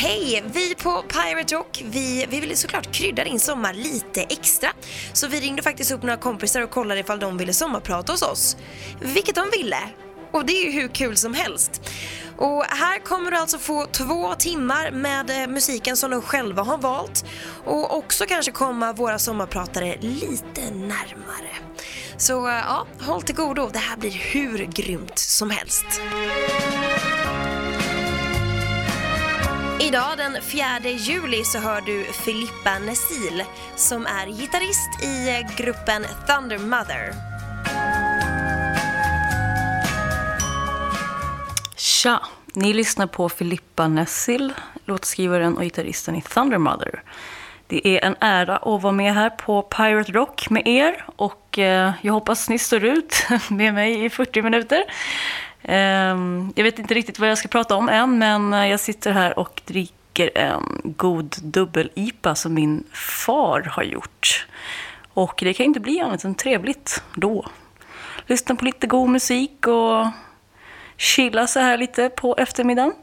Hej! Vi på Pirate Rock, vi, vi ville såklart krydda din sommar lite extra. Så vi ringde faktiskt upp några kompisar och kollade ifall de ville sommarprata hos oss. Vilket de ville. Och det är ju hur kul som helst. Och här kommer du alltså få två timmar med eh, musiken som de själva har valt och också kanske komma våra sommarpratare lite närmare. Så eh, ja, håll till godo. Det här blir hur grymt som helst. Idag den 4 juli så hör du Filippa Nesil som är gitarrist i eh, gruppen Thunder Mother. Tja! Ni lyssnar på Filippa Nessil, låtskrivaren och gitarristen i Thunder Mother. Det är en ära att vara med här på Pirate Rock med er och eh, jag hoppas ni står ut med mig i 40 minuter. Ehm, jag vet inte riktigt vad jag ska prata om än, men eh, jag sitter här och dricker en god dubbel-IPA som min far har gjort. Och det kan inte bli annat än trevligt då. Lyssna på lite god musik och chilla så här lite på eftermiddagen.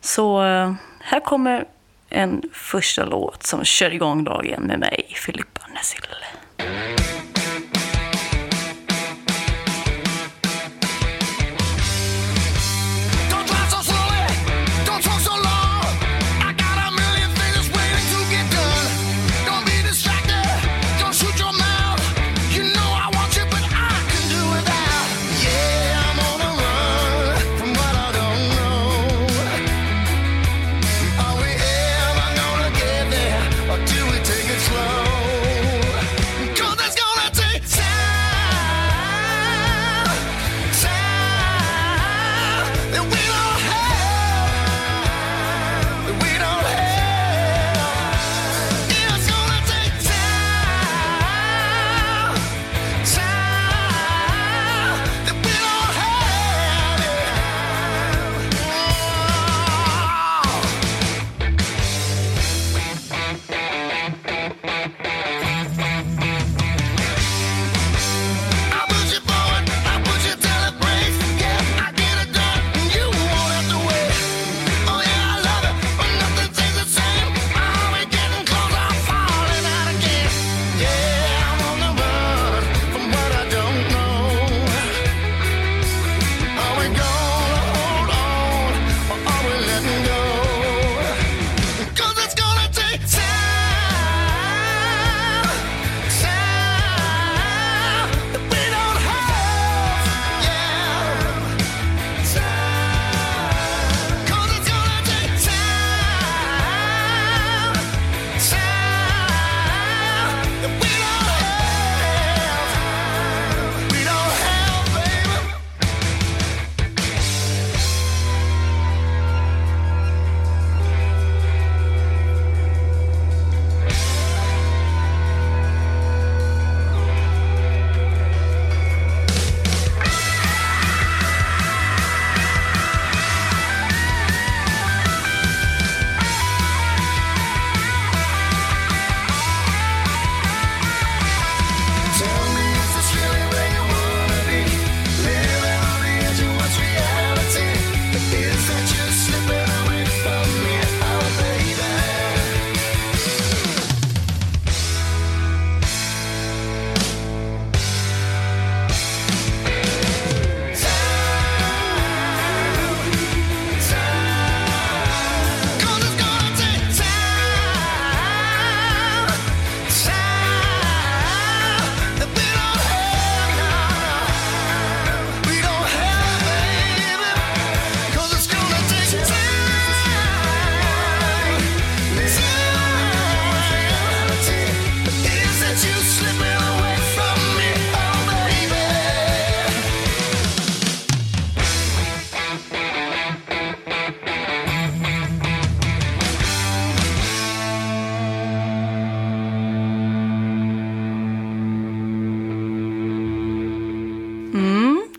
Så eh, här kommer en första låt som kör igång dagen med mig, Filippa Nessil.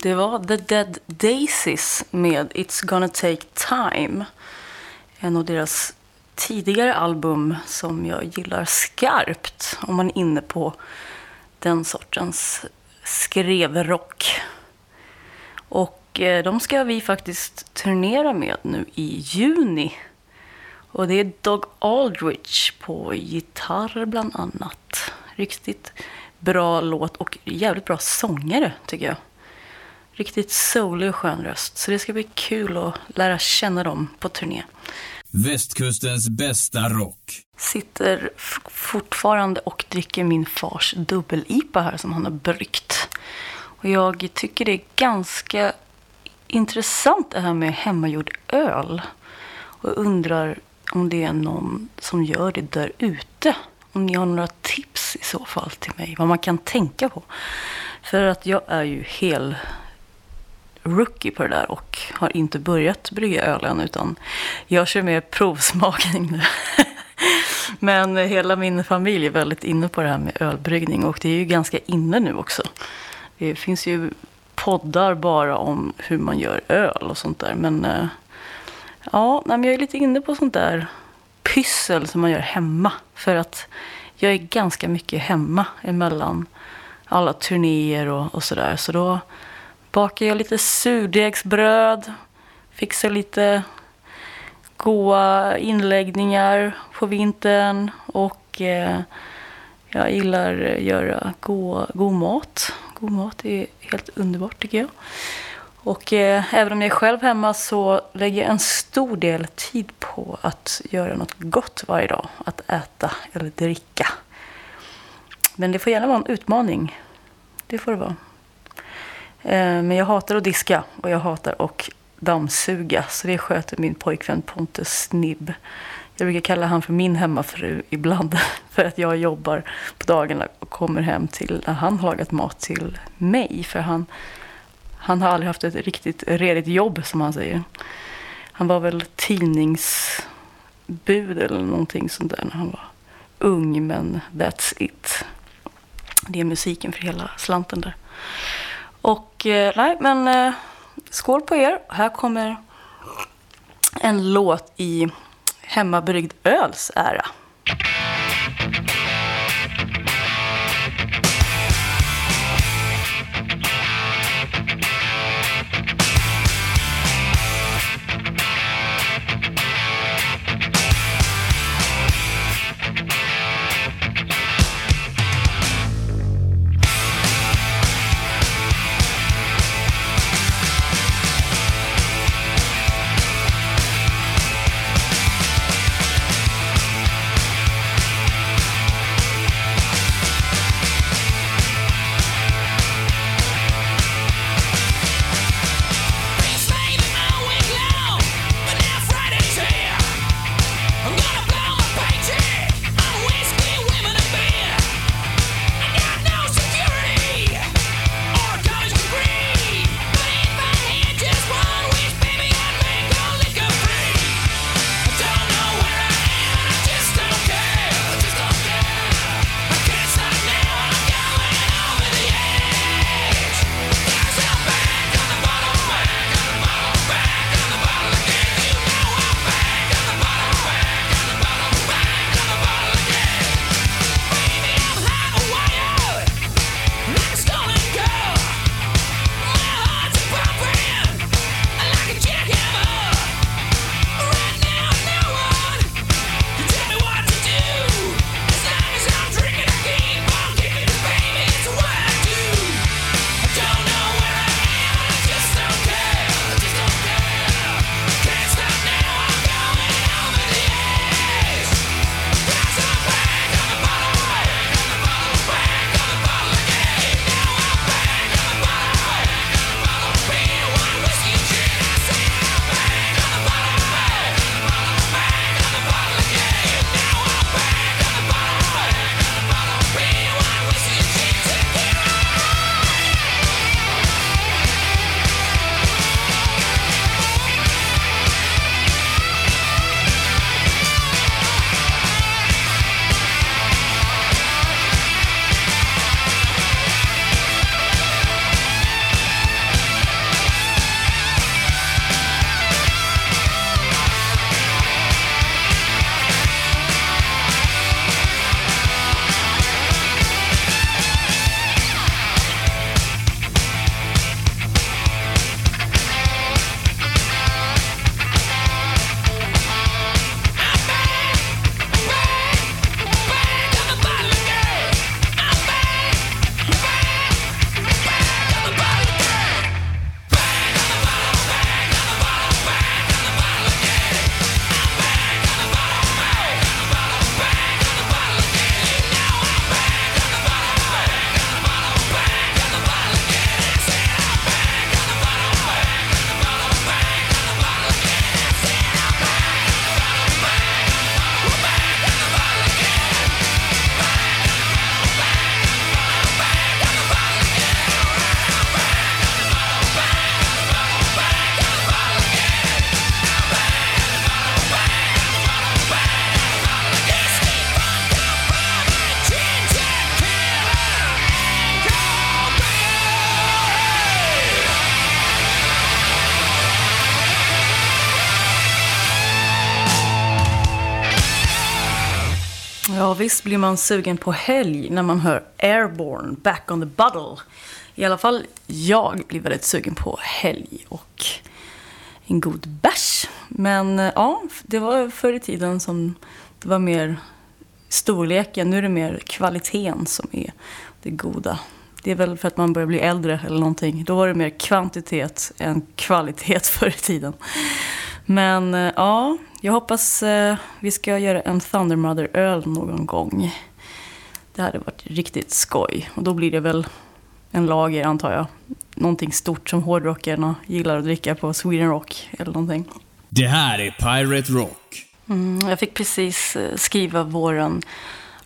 Det var The Dead Daisies med It's gonna take time. En av deras tidigare album som jag gillar skarpt om man är inne på den sortens skrevrock. Och eh, de ska vi faktiskt turnera med nu i juni. Och det är Doug Aldrich på gitarr bland annat. Riktigt bra låt och jävligt bra sångare tycker jag. Riktigt soulig och skön röst. Så det ska bli kul att lära känna dem på turné. Västkustens bästa rock. Sitter fortfarande och dricker min fars dubbel-IPA här som han har bryggt. Och jag tycker det är ganska intressant det här med hemmagjord öl. Och undrar om det är någon som gör det där ute. Om ni har några tips i så fall till mig. Vad man kan tänka på. För att jag är ju hel rookie på det där och har inte börjat brygga öl än utan jag kör mer provsmakning nu. Men hela min familj är väldigt inne på det här med ölbryggning och det är ju ganska inne nu också. Det finns ju poddar bara om hur man gör öl och sånt där. Men eh, ja, jag är lite inne på sånt där pyssel som man gör hemma. För att jag är ganska mycket hemma emellan alla turnéer och, och sådär. Så då bakar jag lite surdegsbröd, fixar lite goda inläggningar på vintern och eh, jag gillar att göra god, god mat. God mat är helt underbart tycker jag. Och eh, även om jag är själv hemma så lägger jag en stor del tid på att göra något gott varje dag. Att äta eller dricka. Men det får gärna vara en utmaning. Det får det vara. Eh, men jag hatar att diska och jag hatar att dammsuga. Så det sköter min pojkvän Pontus Snibb. Jag brukar kalla han för min hemmafru ibland. För att jag jobbar på dagarna och kommer hem till när han har lagat mat till mig. För han, han har aldrig haft ett riktigt redigt jobb som han säger. Han var väl tidningsbud eller någonting sånt där när han var ung. Men that's it. Det är musiken för hela slanten där. Och nej, men eh, skål på er. Här kommer en låt i hemmabryggd öls ära. Visst blir man sugen på helg när man hör Airborne, Back on the Bottle. I alla fall jag blir väldigt sugen på helg och en god bärs. Men eh, ja, det var förr i tiden som det var mer storleken. Nu är det mer kvaliteten som är det goda. Det är väl för att man börjar bli äldre eller någonting. Då var det mer kvantitet än kvalitet förr i tiden. Men eh, ja, jag hoppas eh, vi ska göra en Thunder Mother-öl någon gång. Det hade varit riktigt skoj. Och då blir det väl en lager antar jag. Någonting stort som hårdrockarna gillar att dricka på Sweden Rock eller någonting. Det här är Pirate Rock. Mm, jag fick precis eh, skriva våran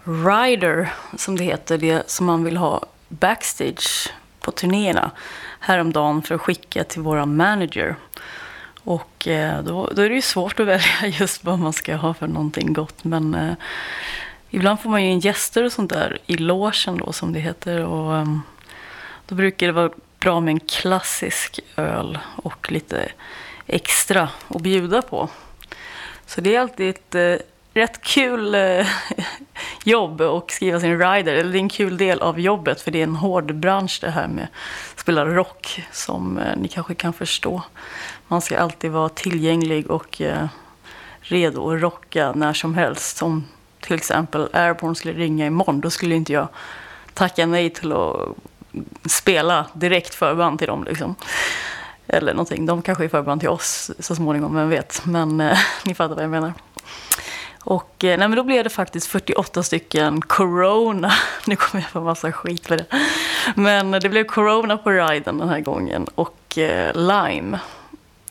rider, som det heter, det som man vill ha backstage på turnéerna häromdagen för att skicka till våran manager. Och eh, då, då är det ju svårt att välja just vad man ska ha för någonting gott. Men eh, ibland får man ju in gäster och sånt där i logen då, som det heter. Och eh, då brukar det vara bra med en klassisk öl och lite extra att bjuda på. Så det är alltid ett eh, rätt kul eh, jobb att skriva sin rider. Eller det är en kul del av jobbet för det är en hård bransch det här med att spela rock som eh, ni kanske kan förstå. Man ska alltid vara tillgänglig och eh, redo att rocka när som helst. Om till exempel Airborne skulle ringa imorgon, då skulle inte jag tacka nej till att spela direkt förband till dem. Liksom. Eller någonting. De kanske är förband till oss så småningom, vem vet. Men eh, ni fattar vad jag menar. Och eh, nej, men då blev det faktiskt 48 stycken corona. Nu kommer jag få massa skit för det. Men det blev corona på riden den här gången och eh, lime.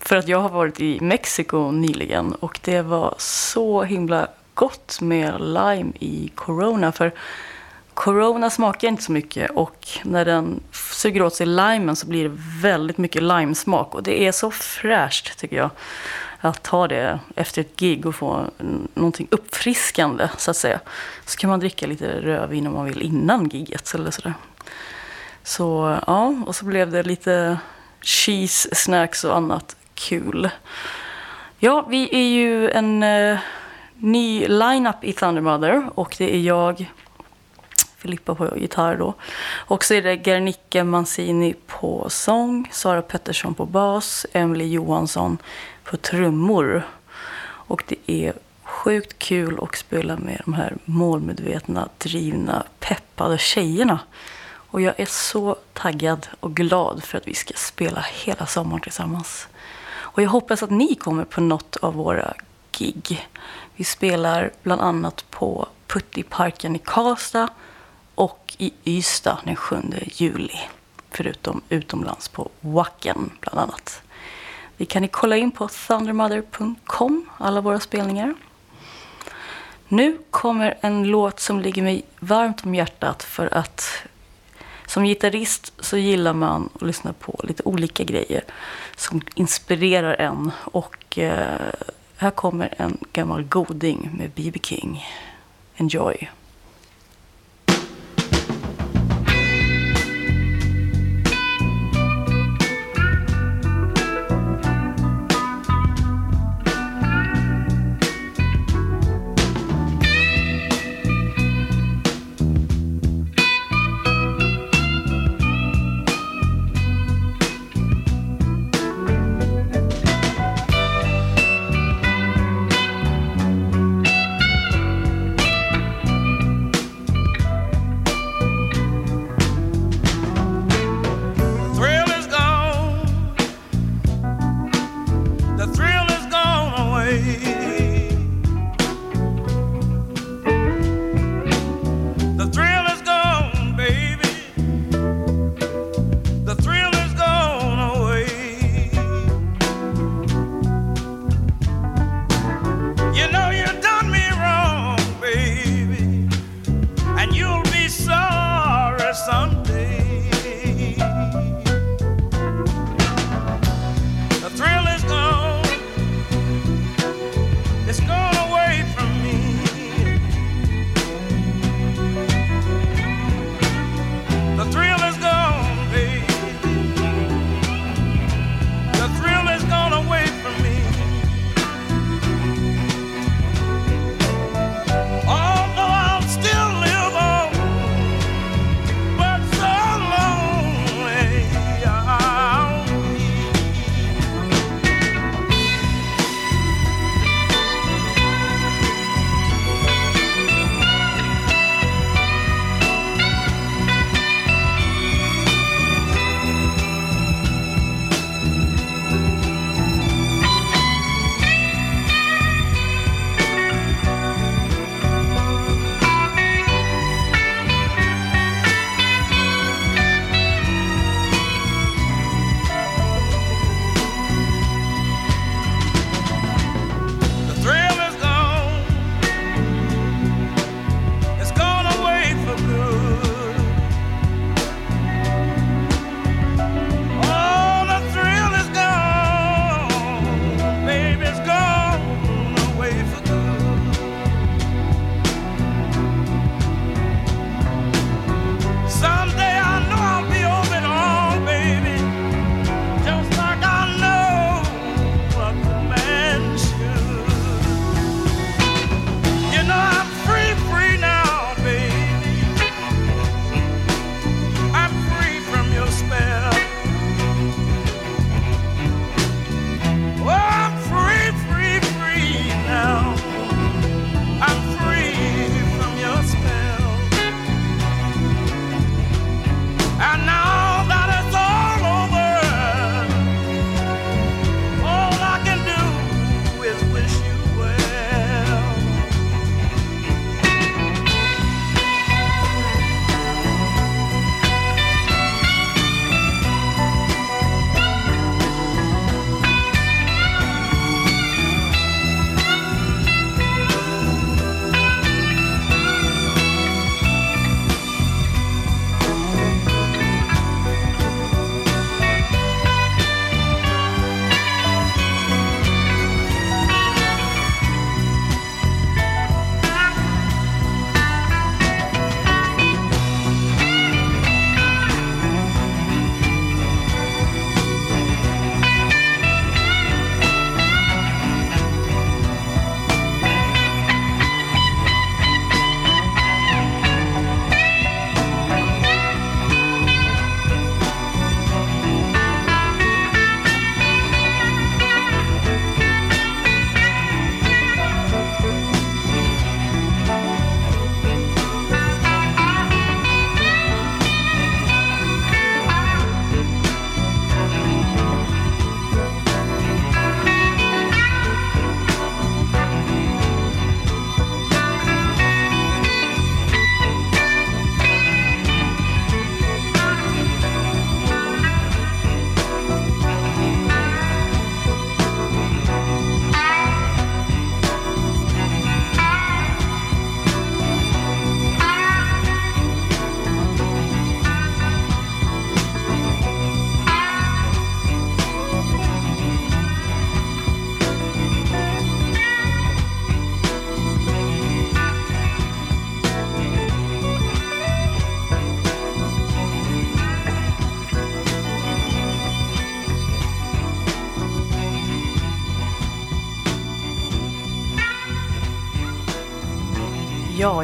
För att jag har varit i Mexiko nyligen och det var så himla gott med lime i corona. För corona smakar inte så mycket och när den suger åt sig limen så blir det väldigt mycket limesmak. Och det är så fräscht tycker jag att ta det efter ett gig och få någonting uppfriskande så att säga. Så kan man dricka lite rödvin om man vill innan giget eller sådär. Så ja, och så blev det lite cheese, snacks och annat kul. Ja, vi är ju en eh, ny line-up i Thunder Mother och det är jag, Filippa på gitarr då. Och så är det Gernicke Mancini på sång, Sara Pettersson på bas, Emily Johansson på trummor. Och det är sjukt kul att spela med de här målmedvetna, drivna, peppade tjejerna. Och jag är så taggad och glad för att vi ska spela hela sommaren tillsammans. Och jag hoppas att ni kommer på något av våra gig. Vi spelar bland annat på Puttiparken i Karlstad och i Ystad den 7 juli. Förutom utomlands på Wacken bland annat. Det kan ni kolla in på thundermother.com, alla våra spelningar. Nu kommer en låt som ligger mig varmt om hjärtat för att som gitarrist så gillar man att lyssna på lite olika grejer som inspirerar en. Och eh, här kommer en gammal goding med B.B. King. Enjoy!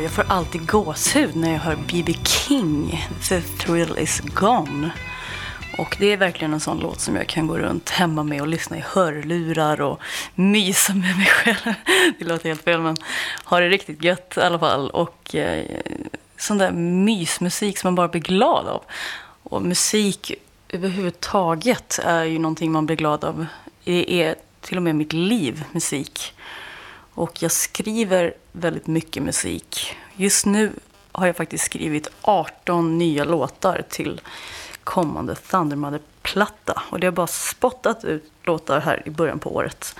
Jag får alltid gåshud när jag hör B.B. King, The Thrill Is Gone. Och det är verkligen en sån låt som jag kan gå runt hemma med och lyssna i hörlurar och mysa med mig själv. Det låter helt fel, men ha det riktigt gött i alla fall. Och eh, sån där mysmusik som man bara blir glad av. Och musik överhuvudtaget är ju någonting man blir glad av. Det är till och med mitt liv, musik. Och jag skriver väldigt mycket musik. Just nu har jag faktiskt skrivit 18 nya låtar till kommande Thundermother-platta. Och det har bara spottat ut låtar här i början på året.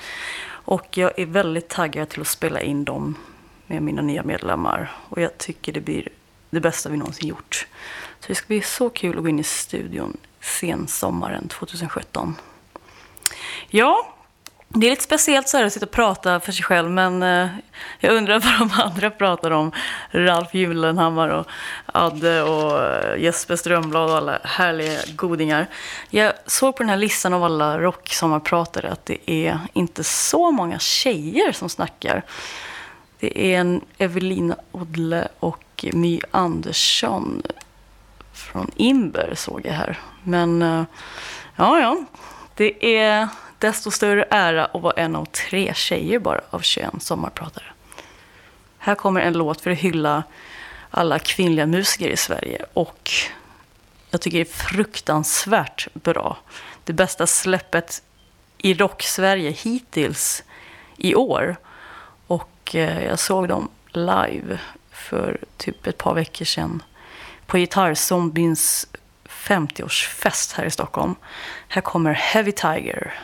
Och jag är väldigt taggad till att spela in dem med mina nya medlemmar. Och jag tycker det blir det bästa vi någonsin gjort. Så det ska bli så kul att gå in i studion sensommaren 2017. Ja, det är lite speciellt så här att sitta och prata för sig själv, men eh, jag undrar vad de andra pratar om. Ralf Julenhammar och Adde och eh, Jesper Strömblad och alla härliga godingar. Jag såg på den här listan av alla rocksommarpratare att det är inte så många tjejer som snackar. Det är en Evelina Odle och My Andersson från Imber såg jag här. Men eh, ja, ja. Det är desto större ära att vara en av tre tjejer bara av 21 sommarpratare. Här kommer en låt för att hylla alla kvinnliga musiker i Sverige och jag tycker det är fruktansvärt bra. Det bästa släppet i rock-Sverige hittills i år. Och eh, jag såg dem live för typ ett par veckor sedan på Gitarrzombiens 50-årsfest här i Stockholm. Här kommer Heavy Tiger.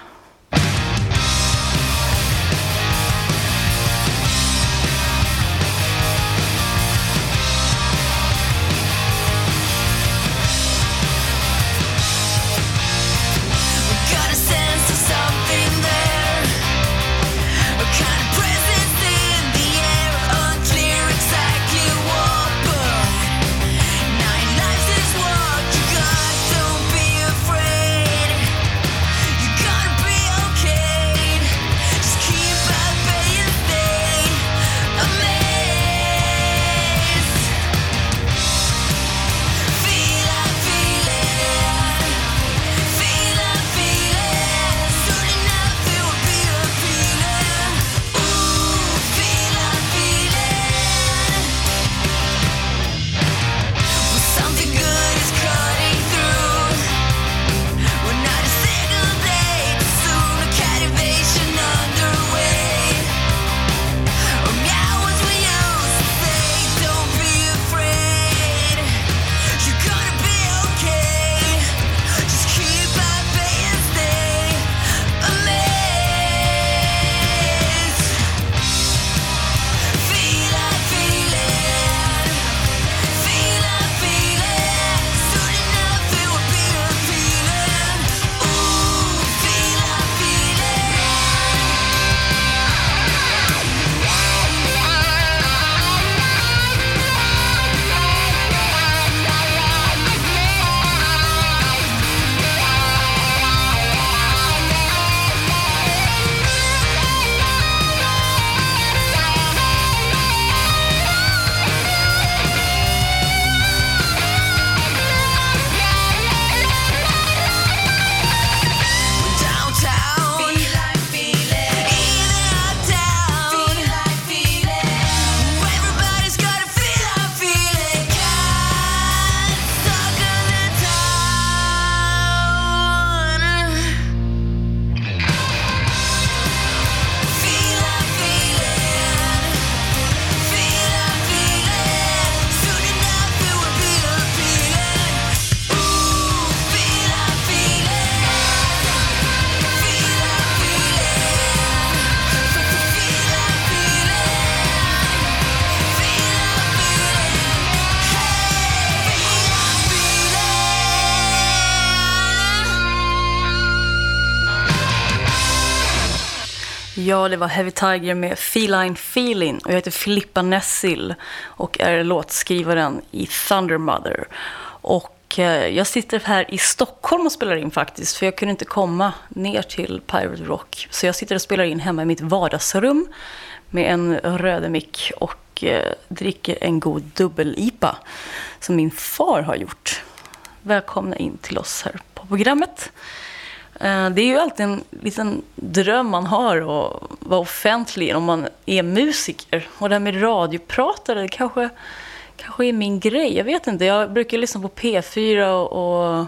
Var Heavy Tiger med Feline Feeling och jag heter Filippa Nessil och är låtskrivaren i Thunder Mother. Och eh, jag sitter här i Stockholm och spelar in faktiskt, för jag kunde inte komma ner till Pirate Rock. Så jag sitter och spelar in hemma i mitt vardagsrum med en rödemick och och dricker en god dubbel-IPA som min far har gjort. Välkomna in till oss här på programmet. Eh, det är ju alltid en liten dröm man har att vara offentlig om man är musiker. Och det här med radiopratare det kanske, kanske är min grej. Jag vet inte. Jag brukar lyssna på P4 och, och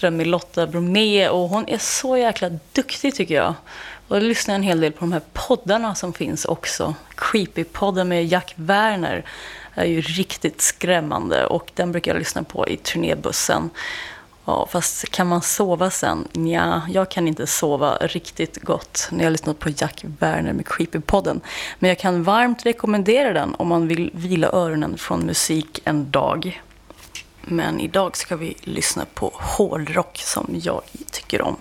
där med Lotta Bromé och hon är så jäkla duktig tycker jag. Och jag lyssnar en hel del på de här poddarna som finns också. Creepy-podden med Jack Werner är ju riktigt skrämmande och den brukar jag lyssna på i turnébussen. Ja, fast kan man sova sen? Ja, jag kan inte sova riktigt gott när jag lyssnar på Jack Werner med Creepypodden. Men jag kan varmt rekommendera den om man vill vila öronen från musik en dag. Men idag ska vi lyssna på hårdrock som jag tycker om.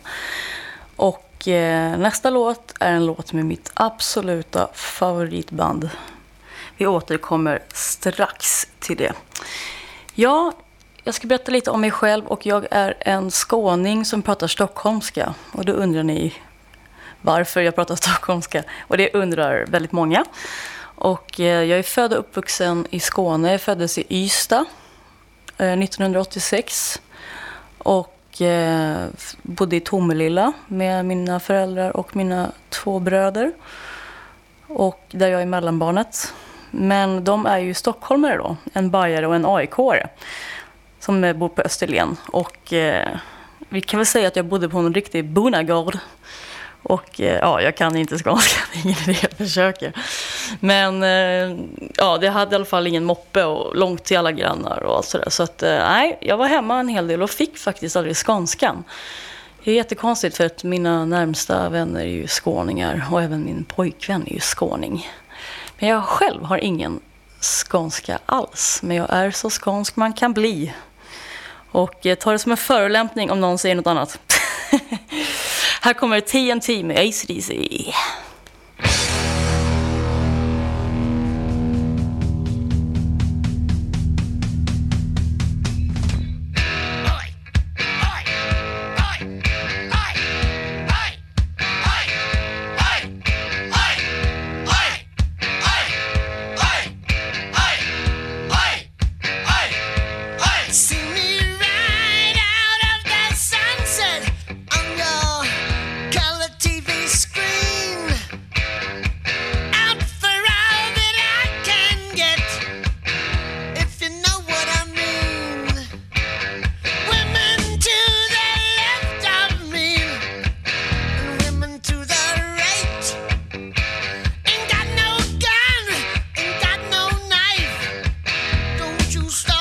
Och eh, nästa låt är en låt med mitt absoluta favoritband. Vi återkommer strax till det. Ja, jag ska berätta lite om mig själv och jag är en skåning som pratar stockholmska. Och då undrar ni varför jag pratar stockholmska. Och det undrar väldigt många. Och eh, jag är född och uppvuxen i Skåne. Jag föddes i Ystad eh, 1986. Och eh, bodde i Tomelilla med mina föräldrar och mina två bröder. Och där jag är mellanbarnet. Men de är ju stockholmare då. En bajare och en AIK-are. Som eh, bor på Österlen. Och eh, vi kan väl säga att jag bodde på en riktig bonagård. Och eh, ja, jag kan inte skånska, det är ingen idé jag försöker. Men eh, ja, det hade i alla fall ingen moppe och långt till alla grannar och allt sådär. Så att eh, nej, jag var hemma en hel del och fick faktiskt aldrig skånskan. Det är jättekonstigt för att mina närmsta vänner är ju skåningar och även min pojkvän är ju skåning. Men jag själv har ingen skånska alls. Men jag är så skånsk man kan bli. Och eh, ta det som en förolämpning om någon säger något annat. Här kommer TNT med ACDC. you stop?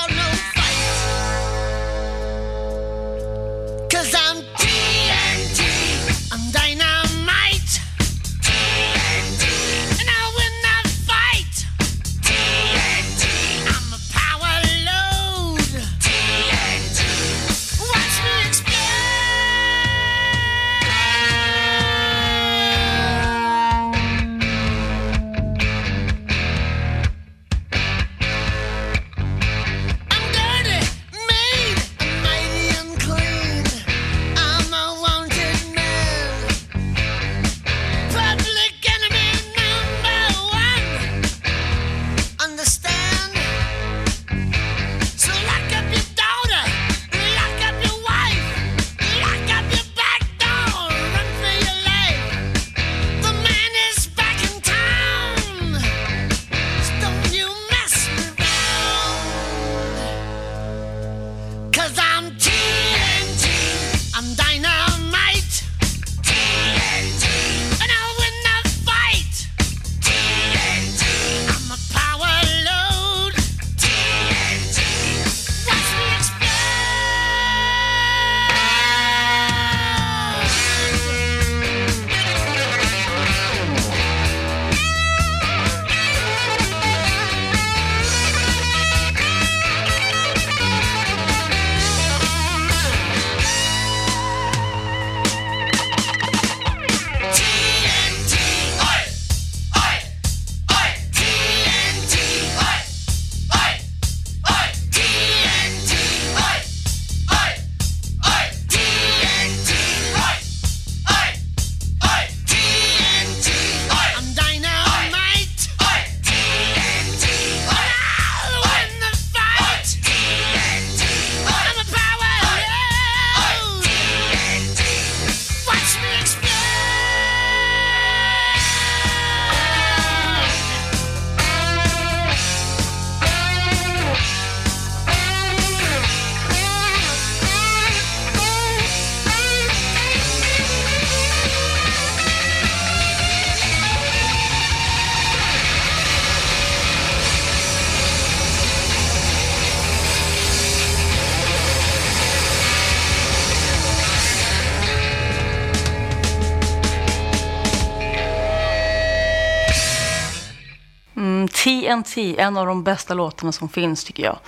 TNT, en av de bästa låtarna som finns tycker jag.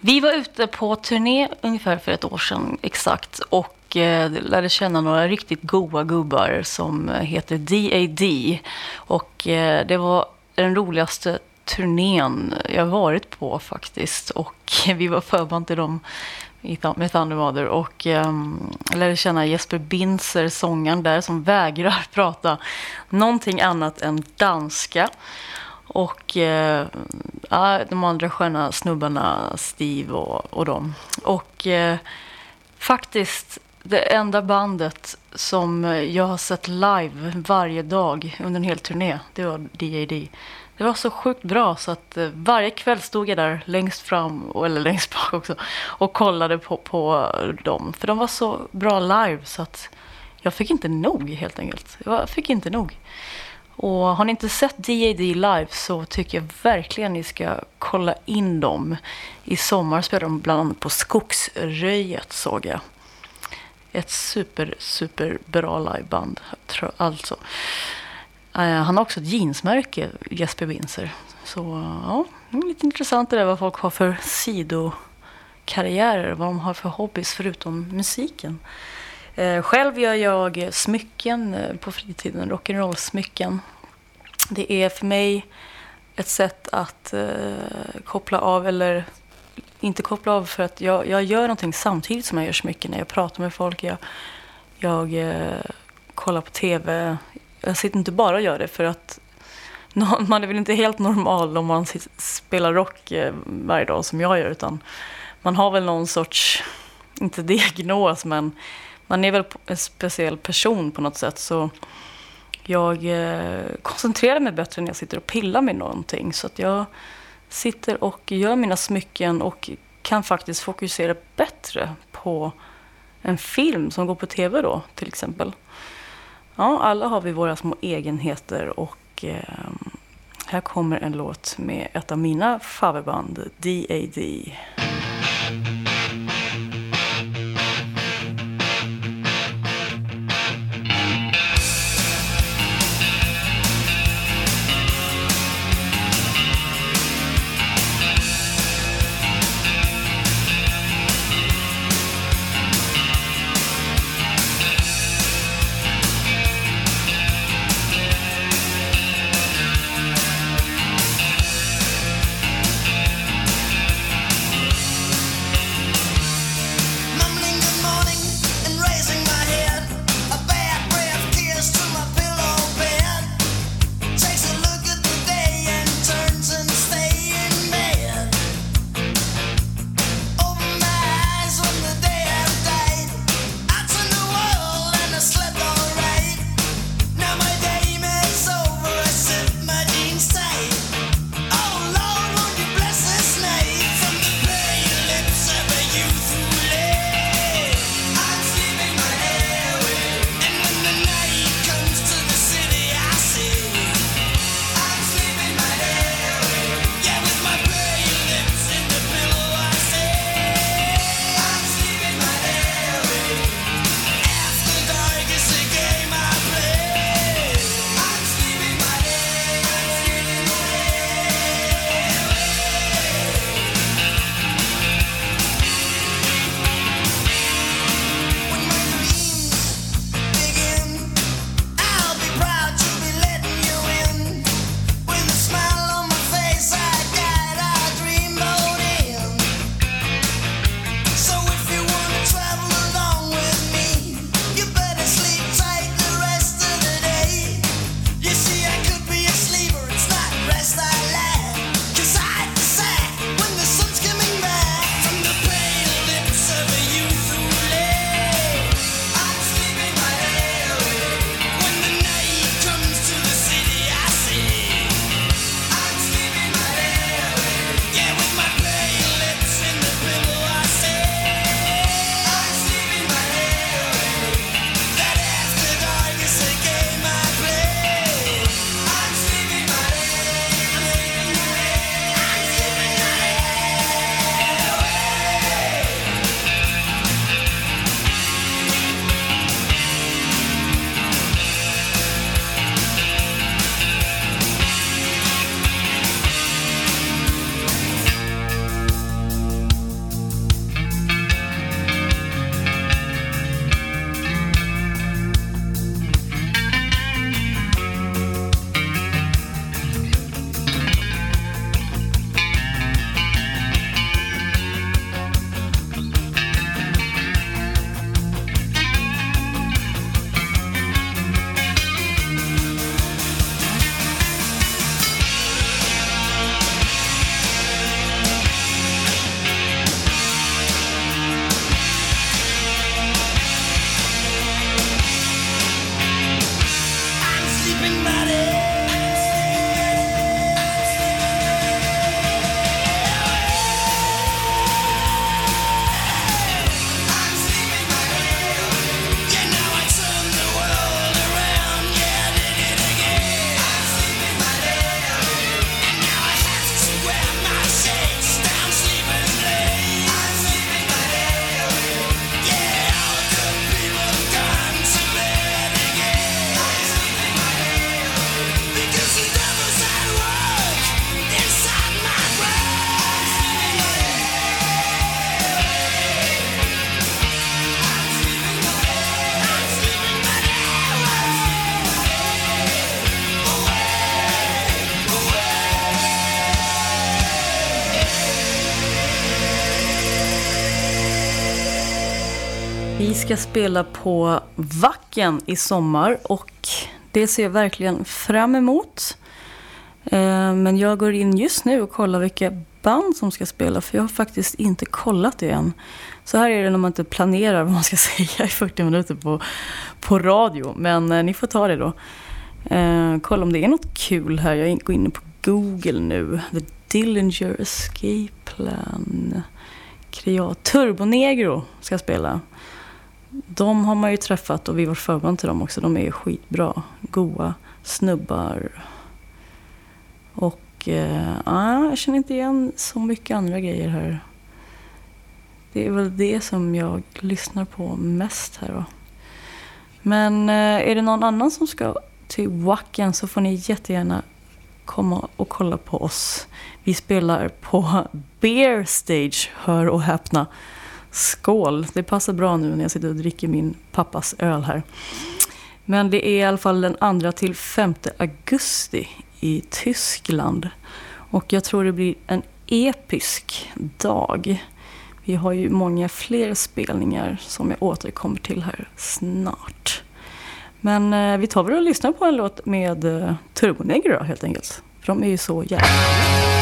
Vi var ute på turné ungefär för ett år sedan exakt och eh, lärde känna några riktigt goa gubbar som eh, heter DAD. Och eh, det var den roligaste turnén jag varit på faktiskt. Och vi var förband till dem i med Thundermother och um, lärde känna Jesper Binzer, sångaren där, som vägrar prata någonting annat än danska. Och eh, ja, de andra sköna snubbarna, Steve och, och dem. Och eh, faktiskt det enda bandet som jag har sett live varje dag under en hel turné, det var DAD. Det var så sjukt bra så att eh, varje kväll stod jag där längst fram, eller längst bak också, och kollade på, på dem. För de var så bra live så att jag fick inte nog helt enkelt. Jag fick inte nog. Och har ni inte sett DAD live så tycker jag verkligen ni ska kolla in dem. I sommar spelar de bland annat på Skogsröjet såg jag. Ett super, super bra liveband. Alltså. Eh, han har också ett jeansmärke, Jesper Winzer. Så ja, lite intressant det där vad folk har för sidokarriärer. Vad de har för hobbys förutom musiken. Eh, själv gör jag smycken eh, på fritiden, rock'n'roll-smycken. Det är för mig ett sätt att eh, koppla av, eller inte koppla av för att jag, jag gör någonting samtidigt som jag gör smycken. Jag pratar med folk, jag, jag eh, kollar på TV. Jag sitter inte bara och gör det för att man är väl inte helt normal om man spelar rock eh, varje dag som jag gör utan man har väl någon sorts, inte diagnos men man är väl en speciell person på något sätt så jag eh, koncentrerar mig bättre när jag sitter och pillar med någonting så att jag sitter och gör mina smycken och kan faktiskt fokusera bättre på en film som går på tv då till exempel. Ja, alla har vi våra små egenheter och eh, här kommer en låt med ett av mina favoritband, DAD. Ska spela på Vacken i sommar och det ser jag verkligen fram emot. Eh, men jag går in just nu och kollar vilka band som ska spela för jag har faktiskt inte kollat det än. Så här är det när man inte planerar vad man ska säga i 40 minuter på, på radio. Men eh, ni får ta det då. Eh, kolla om det är något kul här. Jag går in på Google nu. The Dillinger Escape Plan. Kreat. Turbonegro ska spela. De har man ju träffat och vi var förband till dem också. De är ju skitbra. Goa snubbar. Och eh, jag känner inte igen så mycket andra grejer här. Det är väl det som jag lyssnar på mest här då. Men eh, är det någon annan som ska till Wacken så får ni jättegärna komma och kolla på oss. Vi spelar på Bear Stage, hör och häpna. Skål! Det passar bra nu när jag sitter och dricker min pappas öl här. Men det är i alla fall den 2 till 5 augusti i Tyskland. Och jag tror det blir en episk dag. Vi har ju många fler spelningar som jag återkommer till här snart. Men eh, vi tar väl och lyssnar på en låt med eh, Turbonegro helt enkelt. För de är ju så jävla...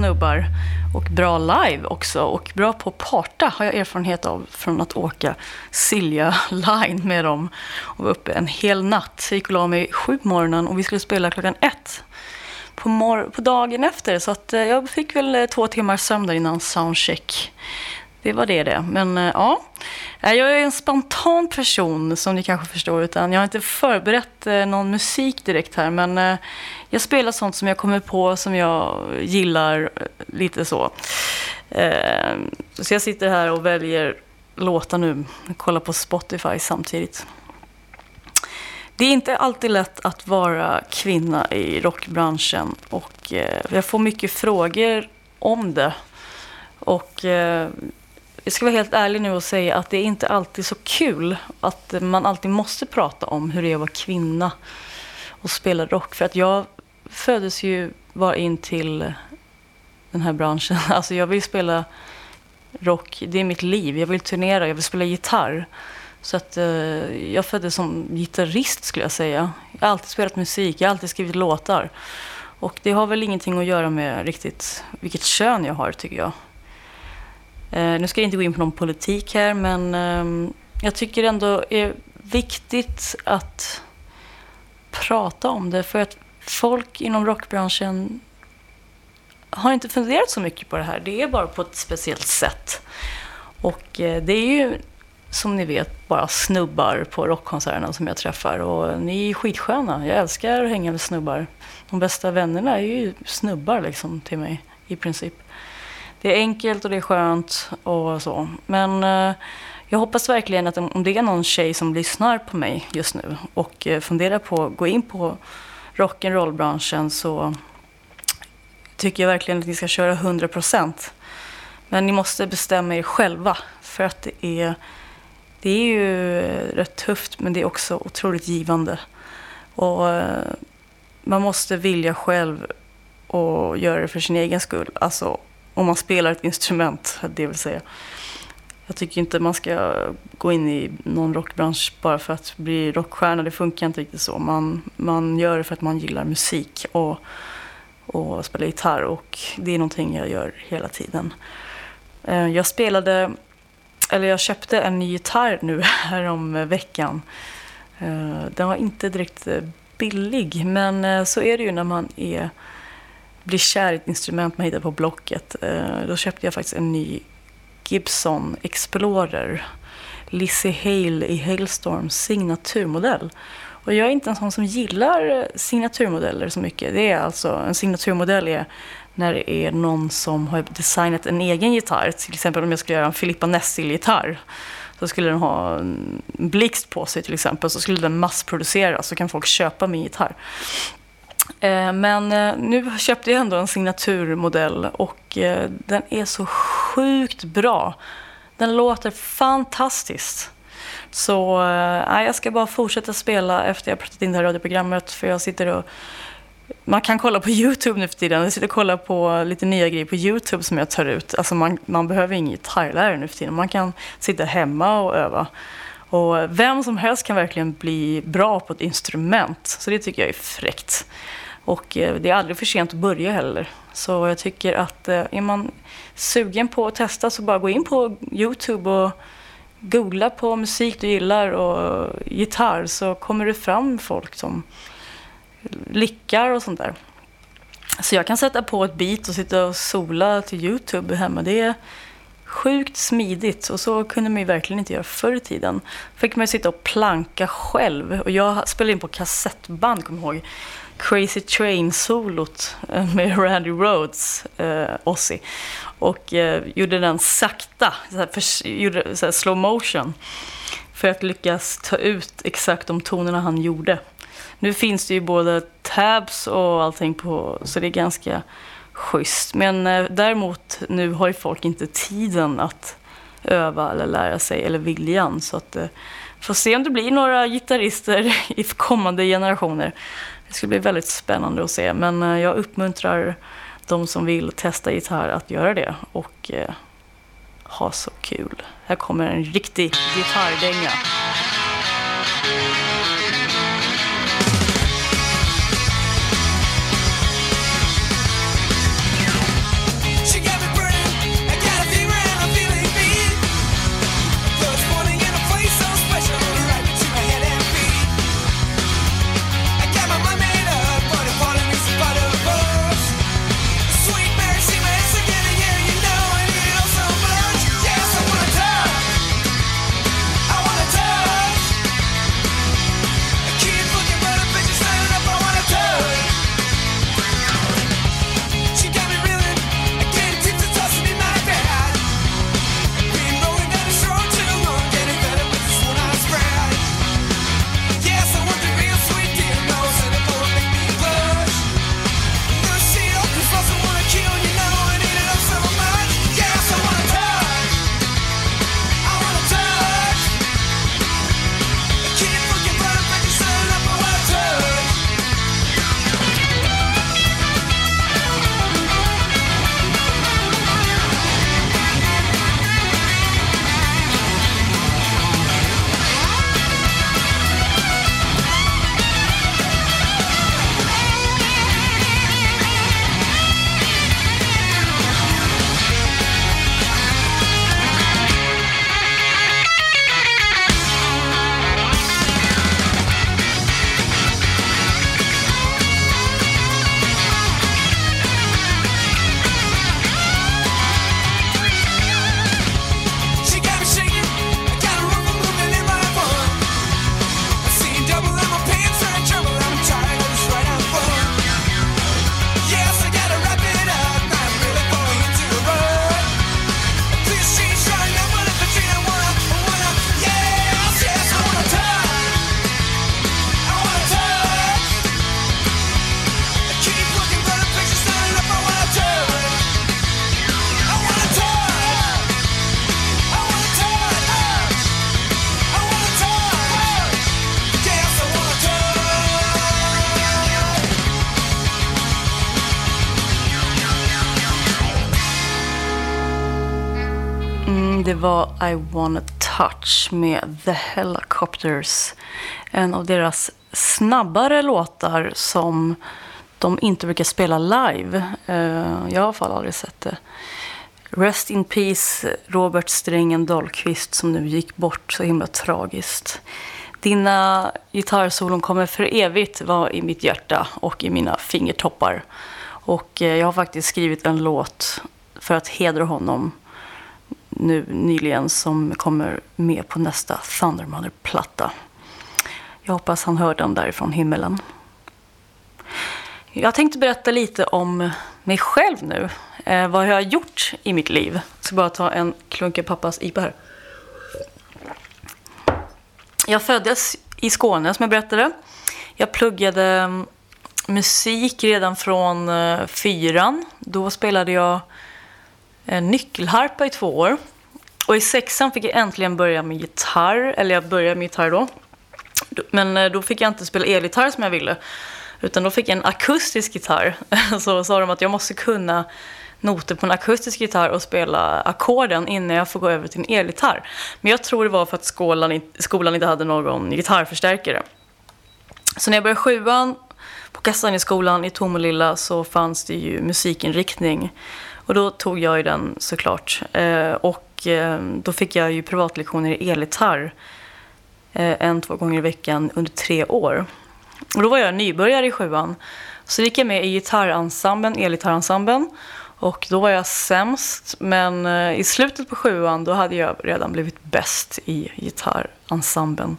snubbar. Och bra live också. Och bra på parta har jag erfarenhet av från att åka Silja Line med dem. Och var uppe en hel natt. Jag gick och la mig sju på morgonen och vi skulle spela klockan ett på, mor- på dagen efter. Så att, eh, jag fick väl eh, två timmar sömn där innan soundcheck. Det var det det. Men eh, ja, jag är en spontan person som ni kanske förstår. Utan jag har inte förberett eh, någon musik direkt här. Men eh, jag spelar sånt som jag kommer på, som jag gillar. Lite så. Så jag sitter här och väljer låtar nu, kollar på Spotify samtidigt. Det är inte alltid lätt att vara kvinna i rockbranschen och jag får mycket frågor om det. Och eh, jag ska vara helt ärlig nu och säga att det är inte alltid så kul att man alltid måste prata om hur det är att vara kvinna och spela rock. För att jag föddes ju bara in till den här branschen. Alltså jag vill spela rock, det är mitt liv. Jag vill turnera, jag vill spela gitarr. Så att eh, jag föddes som gitarrist skulle jag säga. Jag har alltid spelat musik, jag har alltid skrivit låtar. Och det har väl ingenting att göra med riktigt vilket kön jag har tycker jag. Eh, nu ska jag inte gå in på någon politik här men ehm, jag tycker ändå det är viktigt att prata om det för att folk inom rockbranschen har inte funderat så mycket på det här. Det är bara på ett speciellt sätt. Och eh, det är ju som ni vet bara snubbar på rockkonserterna som jag träffar och ni är skitsköna. Jag älskar att hänga med snubbar. De bästa vännerna är ju snubbar liksom till mig i princip. Det är enkelt och det är skönt och så. Men eh, jag hoppas verkligen att om det är någon tjej som lyssnar på mig just nu och eh, funderar på att gå in på rock'n'roll-branschen så tycker jag verkligen att ni ska köra 100%. Men ni måste bestämma er själva för att det är, det är ju rätt tufft men det är också otroligt givande. Och eh, man måste vilja själv och göra det för sin egen skull. Alltså om man spelar ett instrument, det vill säga. Jag tycker inte man ska gå in i någon rockbransch bara för att bli rockstjärna. Det funkar inte riktigt så. Man, man gör det för att man gillar musik och, och spelar gitarr. Och det är någonting jag gör hela tiden. Eh, jag spelade, eller jag köpte en ny gitarr nu här om veckan. Eh, den var inte direkt eh, billig, men så är det ju när man är, bli kär i ett instrument man hittar på Blocket. Eh, då köpte jag faktiskt en ny Gibson Explorer. Lizzie Hale i Hailstorms signaturmodell. Och jag är inte en sån som gillar eh, signaturmodeller så mycket. Det är alltså, en signaturmodell är när det är någon som har designat en egen gitarr. Till exempel om jag skulle göra en Filippa Nessil-gitarr. Så skulle den ha en blixt på sig till exempel. Så skulle den massproduceras så kan folk köpa min gitarr. Eh, men eh, nu köpte jag ändå en signaturmodell och eh, den är så sjukt bra. Den låter fantastiskt. Så äh, jag ska bara fortsätta spela efter jag pratat in det här radioprogrammet för jag sitter och man kan kolla på YouTube nu för tiden. Jag sitter och kollar på lite nya grejer på YouTube som jag tar ut. Alltså man, man behöver ingen gitarrlärare nu för tiden. Man kan sitta hemma och öva. Och vem som helst kan verkligen bli bra på ett instrument. Så det tycker jag är fräckt. Och eh, det är aldrig för sent att börja heller. Så jag tycker att eh, är man sugen på att testa så bara gå in på YouTube och googla på musik du gillar och gitarr så kommer det fram folk som lickar och sånt där. Så jag kan sätta på ett beat och sitta och sola till YouTube hemma. Det är sjukt smidigt och så kunde man ju verkligen inte göra förr i tiden. fick man ju sitta och planka själv och jag spelade in på kassettband, kommer jag ihåg. Crazy Train-solot eh, med Randy Rhodes, eh, Ozzy. Och eh, gjorde den sakta, så här, för, gjorde så här slow motion. För att lyckas ta ut exakt de tonerna han gjorde. Nu finns det ju både tabs och allting på, så det är ganska schysst. Men eh, däremot nu har ju folk inte tiden att öva eller lära sig, eller viljan. Så att, eh, får se om det blir några gitarrister i kommande generationer. Det ska bli väldigt spännande att se. Men eh, jag uppmuntrar de som vill testa gitarr att göra det och eh, ha så kul. Här kommer en riktig gitarrdänga. I wanna touch med The Helicopters. En av deras snabbare låtar som de inte brukar spela live. Eh, jag har i alla fall aldrig sett det. Rest in peace, Robert Strängen Dahlqvist som nu gick bort så himla tragiskt. Dina gitarrsolon kommer för evigt vara i mitt hjärta och i mina fingertoppar. Och eh, jag har faktiskt skrivit en låt för att hedra honom nu nyligen som kommer med på nästa Thundermother-platta. Jag hoppas han hör den därifrån himmelen. Jag tänkte berätta lite om mig själv nu. Eh, vad jag har gjort i mitt liv. Jag ska bara ta en klunk pappas IPA här. Jag föddes i Skåne som jag berättade. Jag pluggade mm, musik redan från eh, fyran. Då spelade jag eh, nyckelharpa i två år. Och i sexan fick jag äntligen börja med gitarr. Eller jag började med gitarr då. Men eh, då fick jag inte spela elgitarr som jag ville. Utan då fick jag en akustisk gitarr. Så sa de att jag måste kunna noter på en akustisk gitarr och spela ackorden innan jag får gå över till en elgitarr. Men jag tror det var för att skolan, skolan inte hade någon gitarrförstärkare. Så när jag började sjuan på Kastanjeskolan i Tomelilla så fanns det ju musikinriktning. Och då tog jag ju den såklart. Eh, och eh, då fick jag ju privatlektioner i elgitarr eh, en, två gånger i veckan under tre år. Och då var jag nybörjare i sjuan. Så gick jag med i gitarrensemblen, elgitarrensemblen. Och då var jag sämst, men eh, i slutet på sjuan då hade jag redan blivit bäst i gitarrensemblen.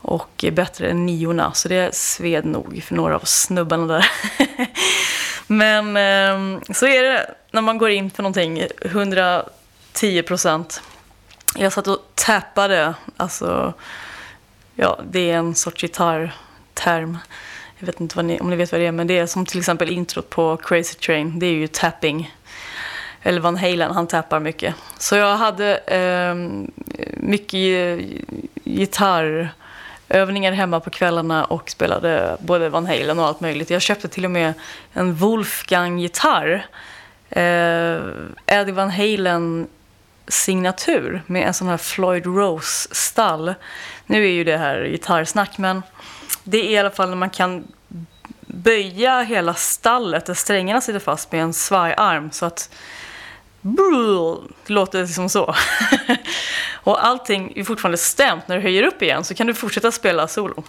Och bättre än niorna, så det sved nog för några av snubbarna där. men eh, så är det när man går in för någonting, 110 procent. Jag satt och tappade, alltså, ja, det är en sorts gitarrterm. Jag vet inte vad ni, om ni vet vad det är, men det är som till exempel introt på Crazy Train. Det är ju tapping. Eller Van Halen, han tappar mycket. Så jag hade eh, mycket gitarr övningar hemma på kvällarna och spelade både Van Halen och allt möjligt. Jag köpte till och med en Wolfgang-gitarr. Eh, Eddie Van Halen signatur med en sån här Floyd Rose-stall. Nu är ju det här gitarrsnack, men det är i alla fall när man kan böja hela stallet där strängarna sitter fast med en svajarm så att brrr, det låter som så. och allting är fortfarande stämt när du höjer upp igen så kan du fortsätta spela solo.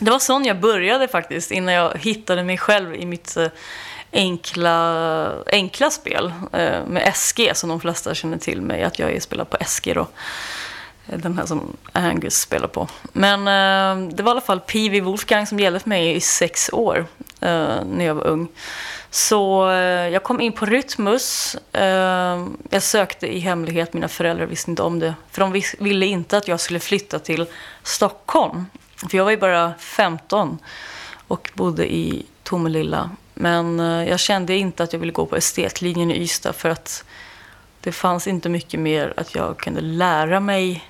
Det var sån jag började faktiskt innan jag hittade mig själv i mitt eh, enkla, enkla spel eh, med SG som de flesta känner till mig att jag spelar på SG då. Eh, den här som Angus spelar på. Men det var i alla fall P.V. Wolfgang som gällde för mig i sex år när jag var ung. Så eh, jag kom in på Rytmus. Eh, jag sökte i hemlighet, mina föräldrar visste inte om det. För de ville inte att jag skulle flytta till Stockholm. För jag var ju bara 15 och bodde i Tomelilla. Men eh, jag kände inte att jag ville gå på estetlinjen i Ystad för att det fanns inte mycket mer att jag kunde lära mig.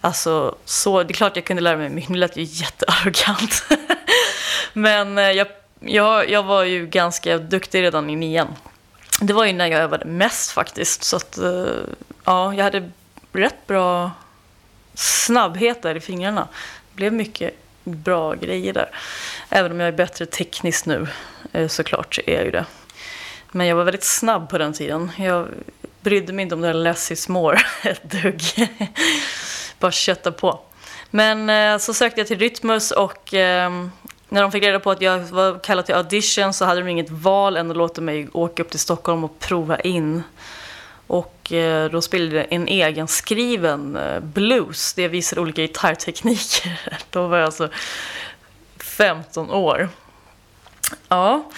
Alltså, så, det är klart jag kunde lära mig mycket, nu lät jag jättearrogant. Men jag, jag, jag var ju ganska duktig redan i nian. Det var ju när jag övade mest faktiskt. Så att, eh, ja, jag hade rätt bra snabbhet där i fingrarna. Det blev mycket bra grejer där. Även om jag är bättre tekniskt nu, eh, såklart, såklart är jag ju det. Men jag var väldigt snabb på den tiden. Jag brydde mig inte om det där less is more ett dugg. Bara kötta på. Men eh, så sökte jag till Rytmus och ehm, när de fick reda på att jag var kallad till audition så hade de inget val än att låta mig åka upp till Stockholm och prova in. Och eh, då spelade jag en egen skriven eh, blues. Det visade olika gitarrtekniker. Då var jag alltså 15 år. Ja,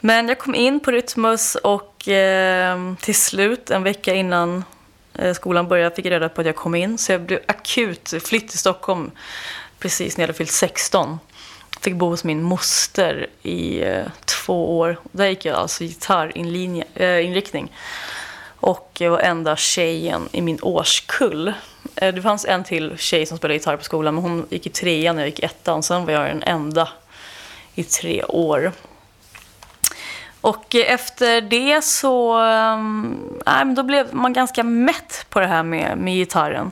men jag kom in på Rytmus och eh, till slut, en vecka innan skolan började, fick jag reda på att jag kom in. Så jag blev akut flytt till Stockholm precis när jag hade fyllt 16. Fick bo hos min moster i eh, två år. Där gick jag alltså gitarrinriktning. Eh, och jag var enda tjejen i min årskull. Eh, det fanns en till tjej som spelade gitarr på skolan, men hon gick i trean och jag gick i ettan. Sen var jag den enda i tre år. Och eh, efter det så äh, då blev man ganska mätt på det här med, med gitarren.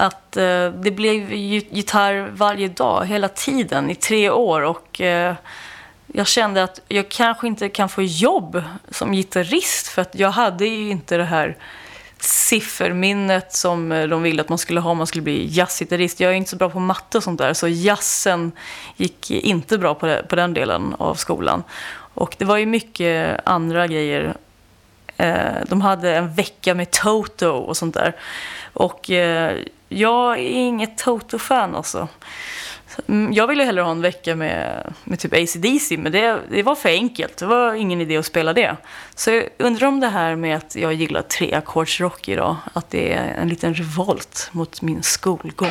Att eh, det blev gitarr varje dag, hela tiden, i tre år. Och eh, jag kände att jag kanske inte kan få jobb som gitarrist för att jag hade ju inte det här sifferminnet som eh, de ville att man skulle ha om man skulle bli jazzgitarrist. Jag är inte så bra på matte och sånt där, så jazzen gick inte bra på, det, på den delen av skolan. Och det var ju mycket andra grejer. Eh, de hade en vecka med Toto och sånt där. Och eh, jag är inget Toto-fan alltså. Mm, jag ville hellre ha en vecka med, med typ AC/DC men det, det var för enkelt. Det var ingen idé att spela det. Så jag undrar om det här med att jag gillar treackordsrock idag, att det är en liten revolt mot min skolgång.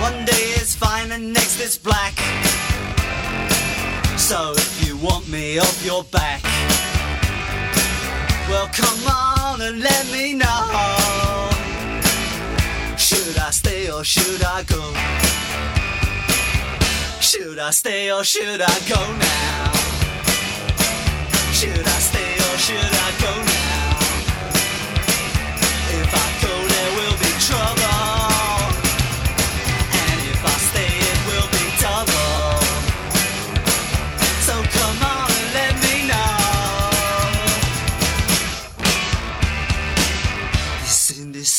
One day it's fine and next it's black. So if you want me off your back, well come on and let me know. Should I stay or should I go? Should I stay or should I go now? Should I stay or should I go now?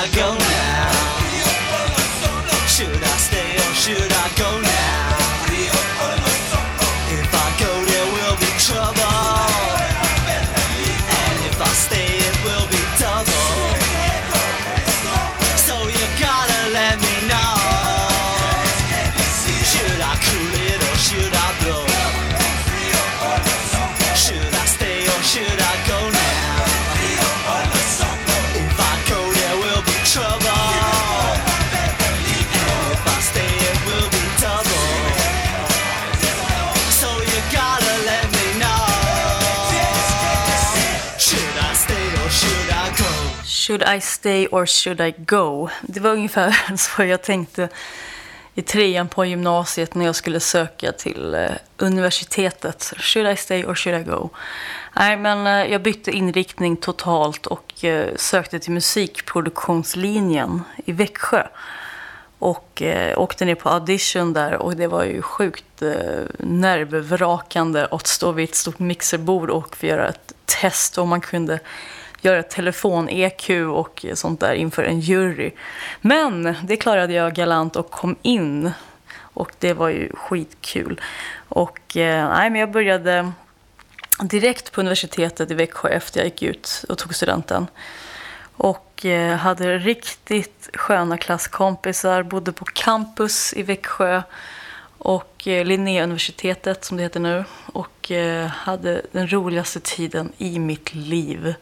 Or should Should I stay or should I go? Det var ungefär så jag tänkte i trean på gymnasiet när jag skulle söka till eh, universitetet. Should I stay or should I go? Nej, men eh, jag bytte inriktning totalt och eh, sökte till musikproduktionslinjen i Växjö. Och åkte ner på audition där och det var ju sjukt nervvrakande att stå vid ett stort mixerbord och få göra ett test om man kunde göra telefon-EQ och sånt där inför en jury. Men det klarade jag galant och kom in. Och det var ju skitkul. Och eh, nej, men jag började direkt på universitetet i Växjö efter jag gick ut och tog studenten. Och eh, hade riktigt sköna klasskompisar, bodde på campus i Växjö och eh, Linnéuniversitetet som det heter nu. Och hade den roligaste tiden i mitt liv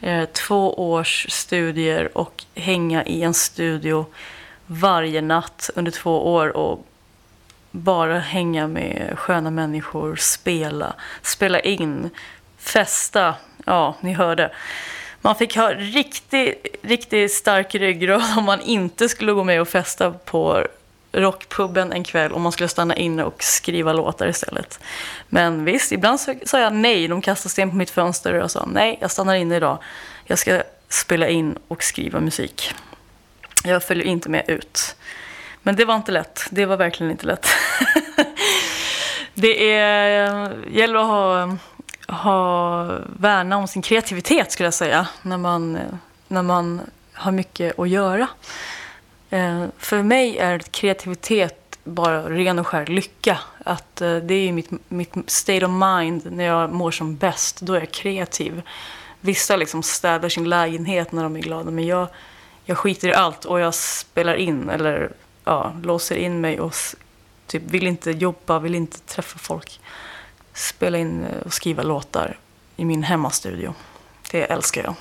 eh, två års studier och hänga i en studio varje natt under två år och bara hänga med sköna människor, spela, spela in, festa. Ja, ni hörde. Man fick ha riktigt, riktigt stark ryggrad om man inte skulle gå med och festa på rockpuben en kväll och man skulle stanna inne och skriva låtar istället. Men visst, ibland så sa jag nej. De kastade sten på mitt fönster och jag sa nej, jag stannar inne idag. Jag ska spela in och skriva musik. Jag följer inte med ut. Men det var inte lätt. Det var verkligen inte lätt. det är, gäller att ha, ha, värna om sin kreativitet skulle jag säga. När man, när man har mycket att göra. Eh, För mig är kreativitet bara ren och skär lycka. Att eh, det är mitt, mitt state of mind när jag mår som bäst. Då är jag kreativ. Vissa liksom städar sin lägenhet när de är glada. Men jag, jag skiter i allt och jag spelar in eller ja, låser in mig och typ vill inte jobba, vill inte träffa folk. Spela in eh, och skriva låtar i min hemmastudio. Det älskar jag.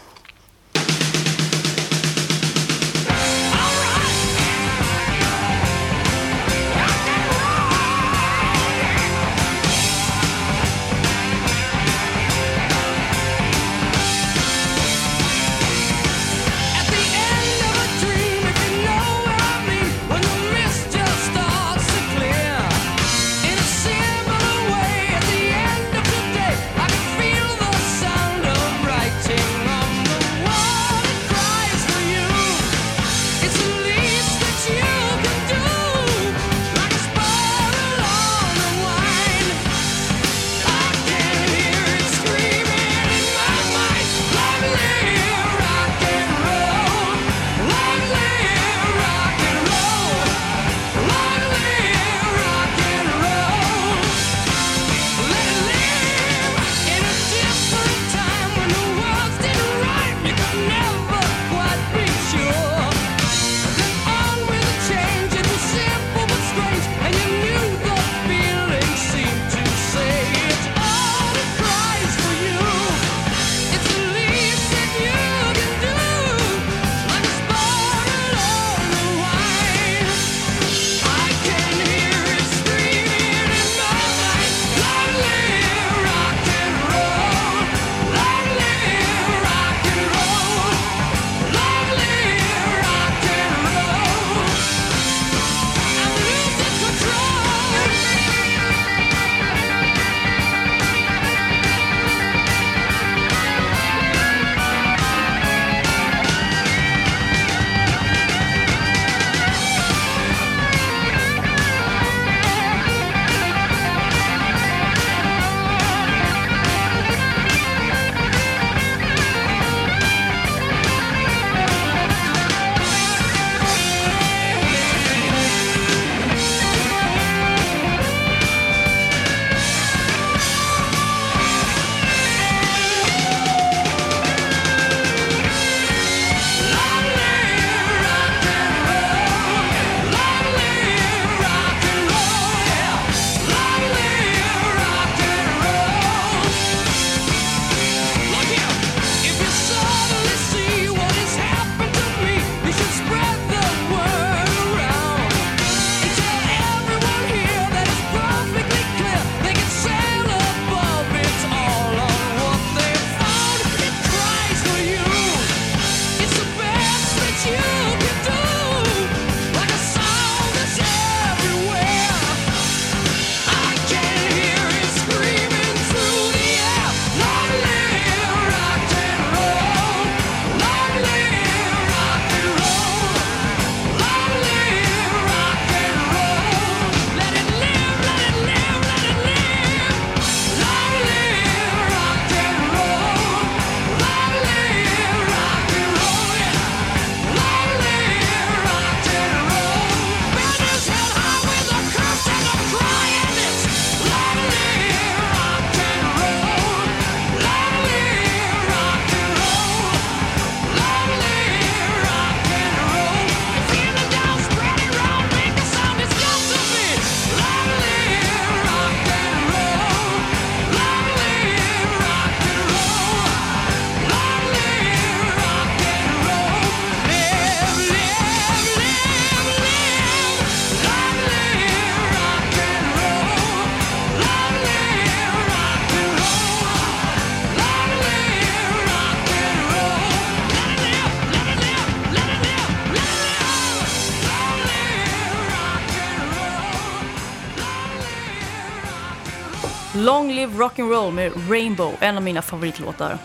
Long Live Rock'n'Roll med Rainbow, en av mina favoritlåtar.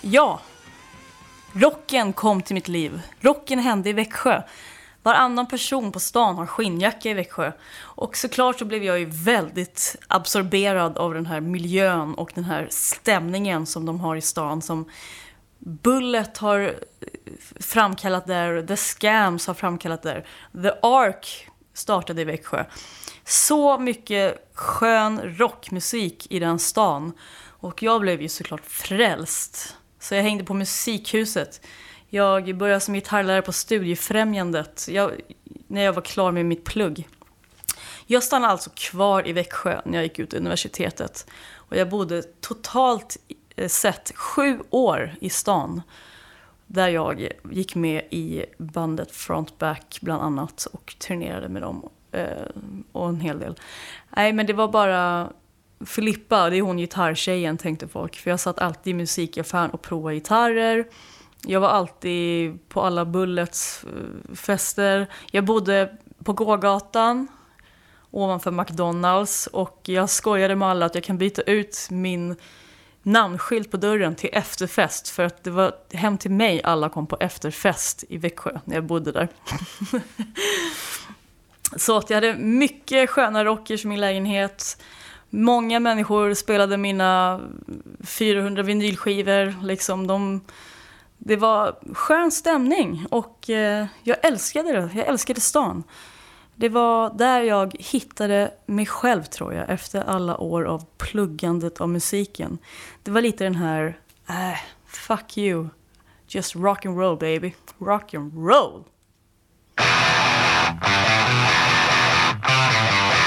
Ja, rocken kom till mitt liv. Rocken hände i Växjö. Varannan person på stan har skinnjacka i Växjö. Och såklart så blev jag ju väldigt absorberad av den här miljön och den här stämningen som de har i stan. Som Bullet har eh, framkallat där, The Scams har framkallat där, The Ark startade i Växjö. Så mycket skön rockmusik i den stan. Och jag blev ju såklart frälst. Så jag hängde på Musikhuset. Jag började som gitarrlärare på Studiefrämjandet jag, när jag var klar med mitt plugg. Jag stannade alltså kvar i Växjö när jag gick ut universitetet. Och jag bodde totalt eh, sett sju år i stan. Där jag gick med i bandet Frontback bland annat och turnerade med dem eh, Och en hel del. Nej men det var bara Filippa, det är hon gitarrtjejen tänkte folk. För jag satt alltid i musikaffären och provade gitarrer. Jag var alltid på alla Bullets eh, fester. Jag bodde på gågatan ovanför McDonalds och jag skojade med alla att jag kan byta ut min namnskylt på dörren till efterfest för att det var hem till mig alla kom på efterfest i Växjö när jag bodde där. Så att jag hade mycket sköna rockers i min lägenhet. Många människor spelade mina 400 vinylskivor. Liksom de, det var skön stämning och eh, jag älskade det. Jag älskade stan. Det var där jag hittade mig själv tror jag efter alla år av pluggandet av musiken. Det var lite den här, äh, fuck you, just rock and roll baby, rock and roll. Thank you.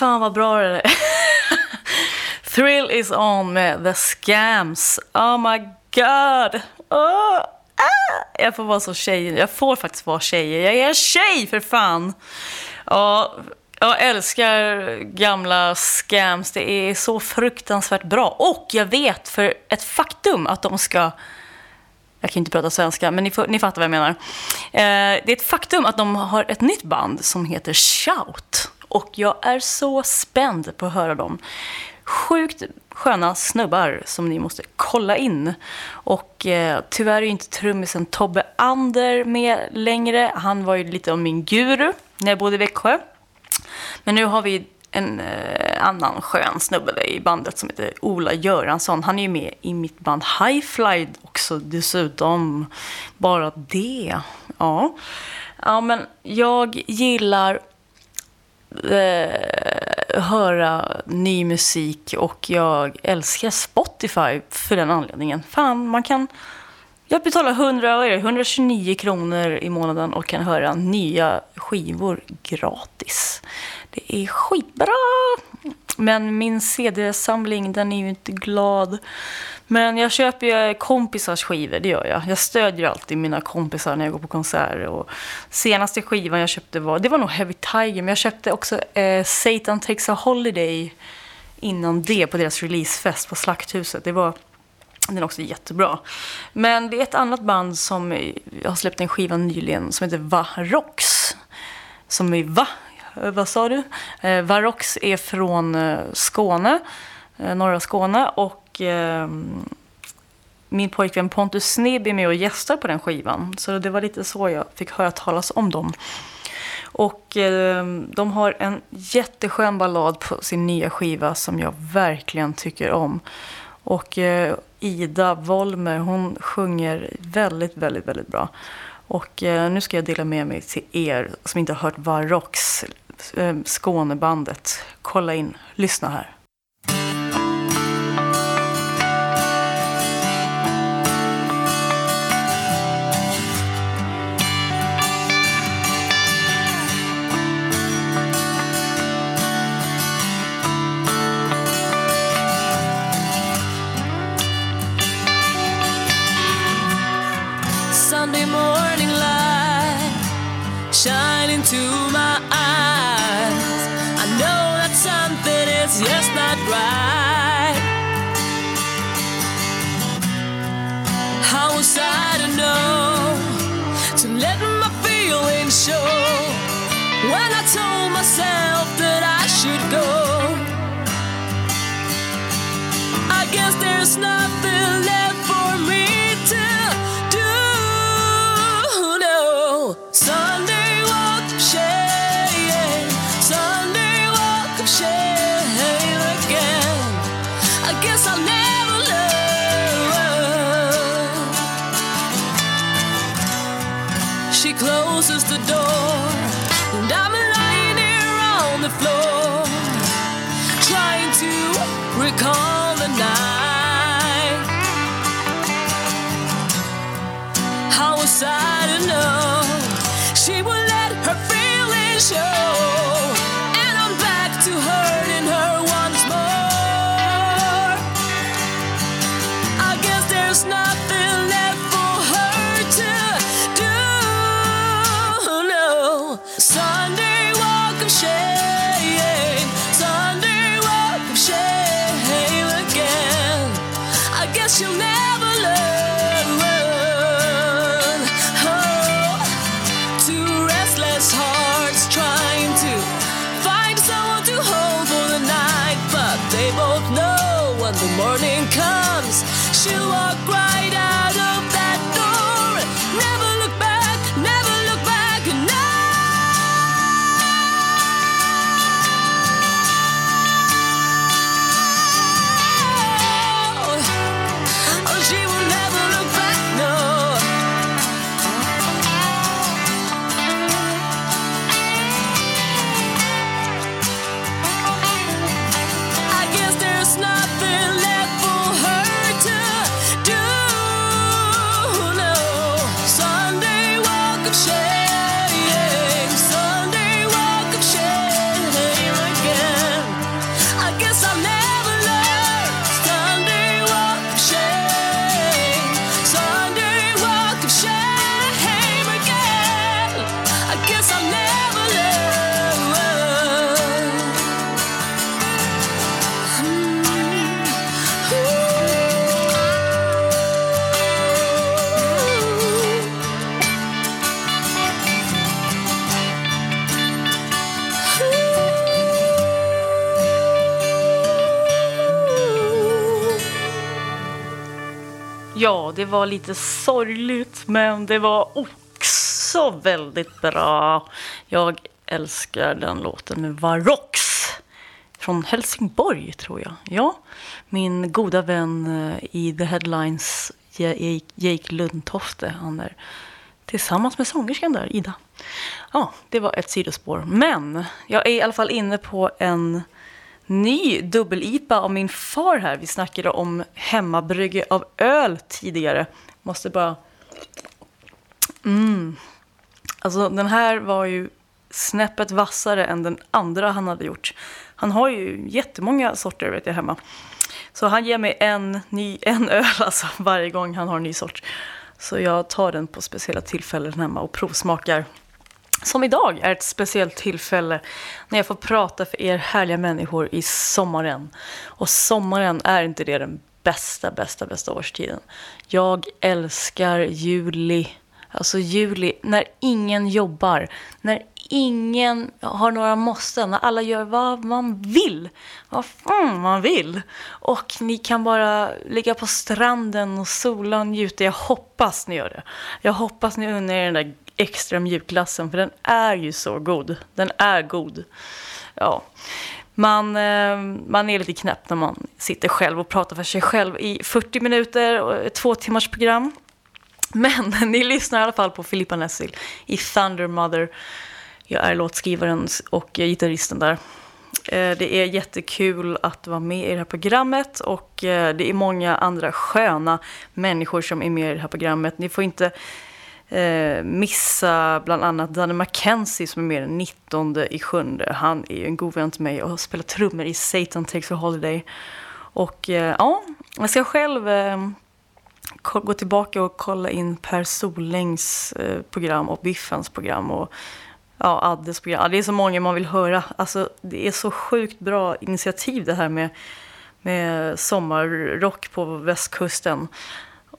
Fan vad bra det är. Thrill is on med The Scams. Oh my god. Oh, ah. Jag får vara så tjej. Jag får faktiskt vara tjej. Jag är en tjej för fan. Ja, jag älskar gamla scams. Det är så fruktansvärt bra. Och jag vet för ett faktum att de ska jag kan inte prata svenska, men ni, får, ni fattar vad jag menar. Eh, det är ett faktum att de har ett nytt band som heter Shout. Och jag är så spänd på att höra dem. Sjukt sköna snubbar som ni måste kolla in. Och eh, tyvärr är ju inte trummisen Tobbe Ander med längre. Han var ju lite av min guru när jag bodde i Växjö. Men nu har vi en eh, annan skön snubbe i bandet som heter Ola Göransson. Han är ju med i mitt band Highfly också dessutom. Bara det. Ja, ja men jag gillar eh, höra ny musik och jag älskar Spotify för den anledningen. Fan, man kan... Jag betalar 100, 129 kronor i månaden och kan höra nya skivor gratis. Det är skitbra! Men min CD-samling, den är ju inte glad. Men jag köper ju kompisars skivor, det gör jag. Jag stödjer alltid mina kompisar när jag går på konserter. Och senaste skivan jag köpte var, det var nog Heavy Tiger, men jag köpte också eh, Satan Takes a Holiday innan det på deras releasefest på Slakthuset. Det var den är också jättebra. Men det är ett annat band som eh, jag har släppt en skiva nyligen som heter Va Rocks. Som är Va? Eh, vad sa du? Eh, Varox är från eh, Skåne, eh, norra Skåne. Och eh, min pojkvän Pontus Snibb är med och gästar på den skivan. Så det var lite så jag fick höra talas om dem. Och eh, de har en jätteskön ballad på sin nya skiva som jag verkligen tycker om. Och eh, Ida Wollmer hon sjunger väldigt, väldigt, väldigt bra. Och eh, nu ska jag dela med mig till er som inte har hört Varrox Eh, Skånebandet. Kolla in, lyssna här. Show when I told myself that I should go? I guess there's nothing left How was I know she would let her feelings show? And I'm back to hurting her once more. I guess there's nothing var lite sorgligt, men det var också väldigt bra. Jag älskar den låten med Varox från Helsingborg, tror jag. Ja, min goda vän eh, i The Headlines, Jake Jake Lundtofte, han är tillsammans med sångerskan där, Ida. Ja, det var ett sidospår. Men jag är i alla fall inne på en ny dubbel-IPA av min far här. Vi snackade om hemmabrygge av öl tidigare. Måste bara... Mm. Alltså den här var ju snäppet vassare än den andra han hade gjort. Han har ju jättemånga sorter vet jag hemma. Så han ger mig en, ny, en öl alltså varje gång han har en ny sort. Så jag tar den på speciella tillfällen hemma och provsmakar. Som idag är ett speciellt tillfälle när jag får prata för er härliga människor i sommaren. Och sommaren är inte det den bästa, bästa, bästa årstiden. Jag älskar juli. Alltså juli, när ingen jobbar, när ingen har några måsten, alla gör vad man vill. Vad fan man vill. Och ni kan bara ligga på stranden och sola och njuta. Jag hoppas ni gör det. Jag hoppas ni unnar er den där extra mjukglassen, för den är ju så god. Den är god. Ja. Man, eh, man är lite knäpp när man sitter själv och pratar för sig själv i 40 minuter och ett två timmars program. Men ni lyssnar i alla fall på Filippa Nessil i Thunder Mother. Jag är låtskrivaren och gitarristen där. Eh, det är jättekul att vara med i det här programmet och eh, det är många andra sköna människor som är med i det här programmet. Ni får inte eh, missa bland annat Danny McKenzie som är med den 19 i sjunde. Han är ju en god vän till mig och spelar trummor i Satan Takes a Holiday. Och ja, jag ska själv gå tillbaka och kolla in Per Solängs program och Biffens program och ja, Addes program. Det är så många man vill höra. Alltså, det är så sjukt bra initiativ det här med, med sommarrock på västkusten.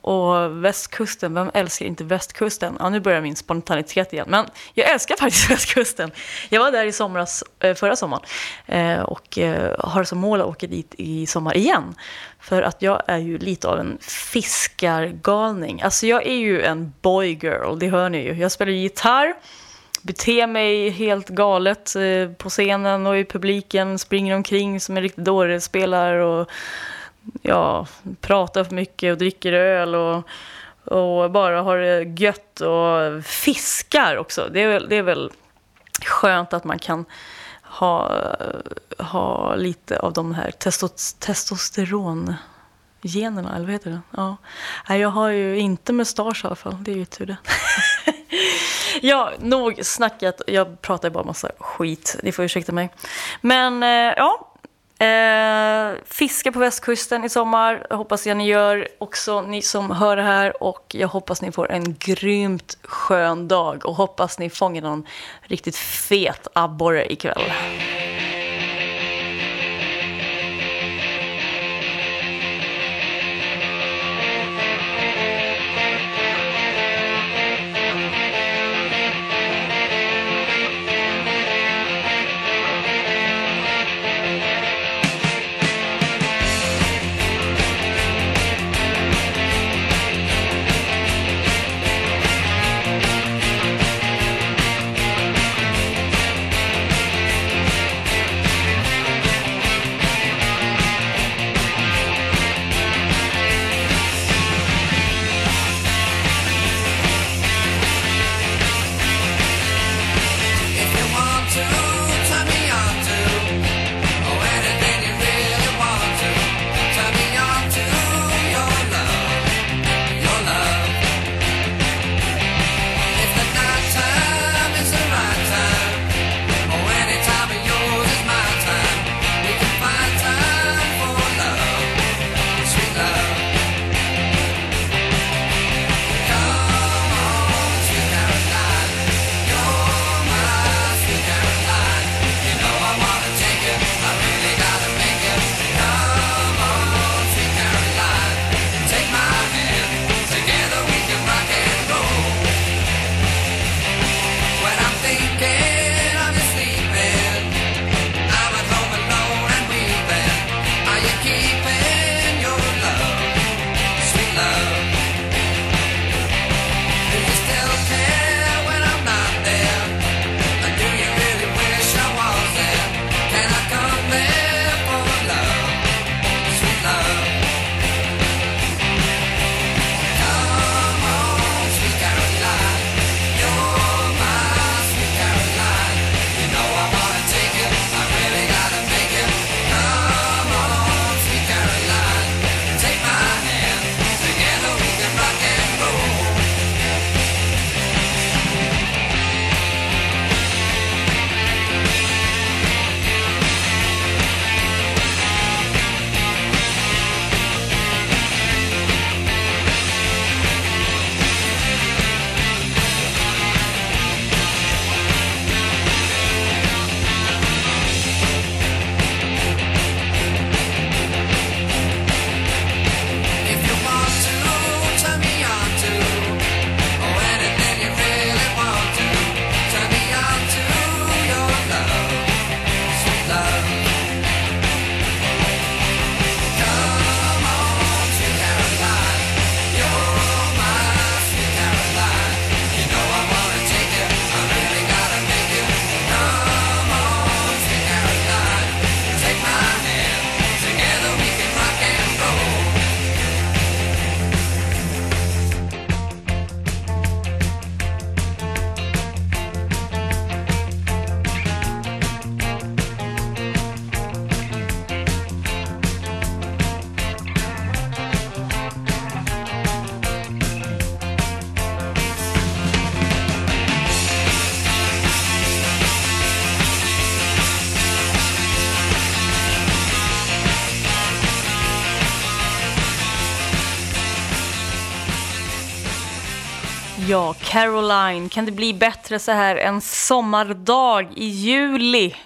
Och västkusten, vem älskar inte västkusten? Ja, nu börjar min spontanitet igen. Men jag älskar faktiskt västkusten. Jag var där i somras, eh, förra sommaren eh, och eh, har som mål att åka dit i sommar igen. För att jag är ju lite av en fiskargalning. Alltså jag är ju en boygirl, det hör ni ju. Jag spelar gitarr, beter mig helt galet eh, på scenen och i publiken, springer omkring som en riktig dåre, spelar och ja, pratar för mycket och dricker öl och, och bara har det gött och fiskar också. Det är väl, det är väl skönt att man kan ha, ha lite av de här testos, testosterongenerna, eller vad heter det? Ja. Nej, jag har ju inte mustasch i alla fall, det är ju tur det. ja, nog snackat. Jag pratar bara massa skit, ni får ursäkta mig. Men eh, ja, Eh, fiska på västkusten i sommar, jag hoppas jag ni gör också, ni som hör det här. Och jag hoppas ni får en grymt skön dag och hoppas ni fångar någon riktigt fet abborre ikväll. Caroline, kan det bli bättre så här en sommardag i juli?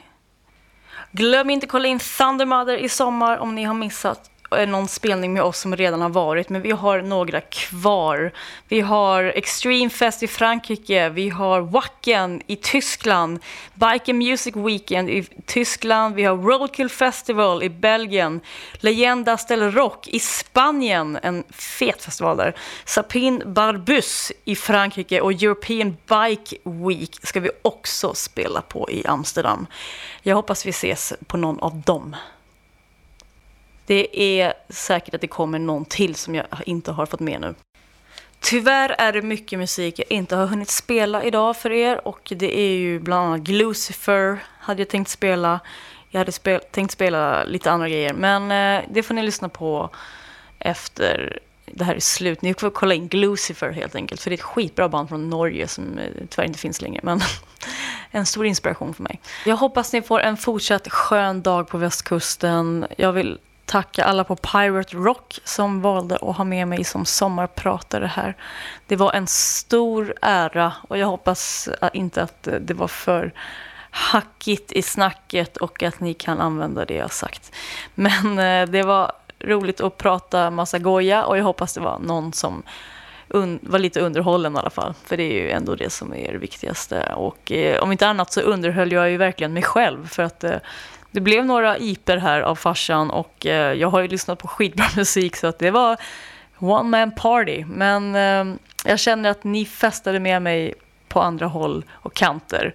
Glöm inte att kolla in Thundermother i sommar om ni har missat någon spelning med oss som redan har varit, men vi har några kvar. Vi har Extreme Fest i Frankrike, vi har Wacken i Tyskland, Bike and Music Weekend i Tyskland, vi har Roadkill Festival i Belgien, Leyenda Stel Rock i Spanien, en fet festival där, Sapin Barbus i Frankrike och European Bike Week ska vi också spela på i Amsterdam. Jag hoppas vi ses på någon av dem. Det är säkert att det kommer någon till som jag inte har fått med nu. Tyvärr är det mycket musik jag inte har hunnit spela idag för er och det är ju bland annat Lucifer hade jag tänkt spela. Jag hade spel tänkt spela lite andra grejer men eh, det får ni lyssna på efter det här är slut. Ni får kolla in Glucifer helt enkelt för det är ett skitbra band från Norge som eh, tyvärr inte finns längre men en stor inspiration för mig. Jag hoppas ni får en fortsatt skön dag på västkusten. Jag vill tacka alla på Pirate Rock som valde att ha med mig som sommarpratare här. Det var en stor ära och jag hoppas äh, inte att det var för hackigt i snacket och att ni kan använda det jag sagt. Men äh, det var roligt att prata massa goja och jag hoppas det var någon som var lite underhållen i alla fall. För det är ju ändå det som är det viktigaste. Och eh, om inte annat så underhöll jag ju verkligen mig själv. För att eh, det blev några iper här av farsan och eh, jag har ju lyssnat på skitbra musik så att det var one man party. Men eh, jag känner att ni festade med mig på andra håll och kanter.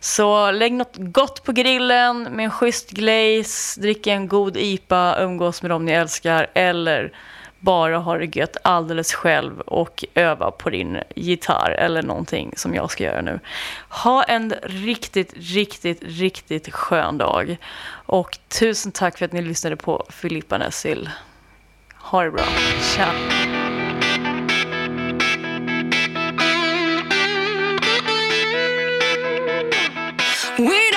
Så lägg något gott på grillen med en schysst glaze, drick en god IPA, umgås med dem ni älskar eller bara ha det gött alldeles själv och öva på din gitarr eller någonting som jag ska göra nu. Ha en riktigt, riktigt, riktigt skön dag. Och tusen tack för att ni lyssnade på Filippa Nessil. Ha det bra. Tja! We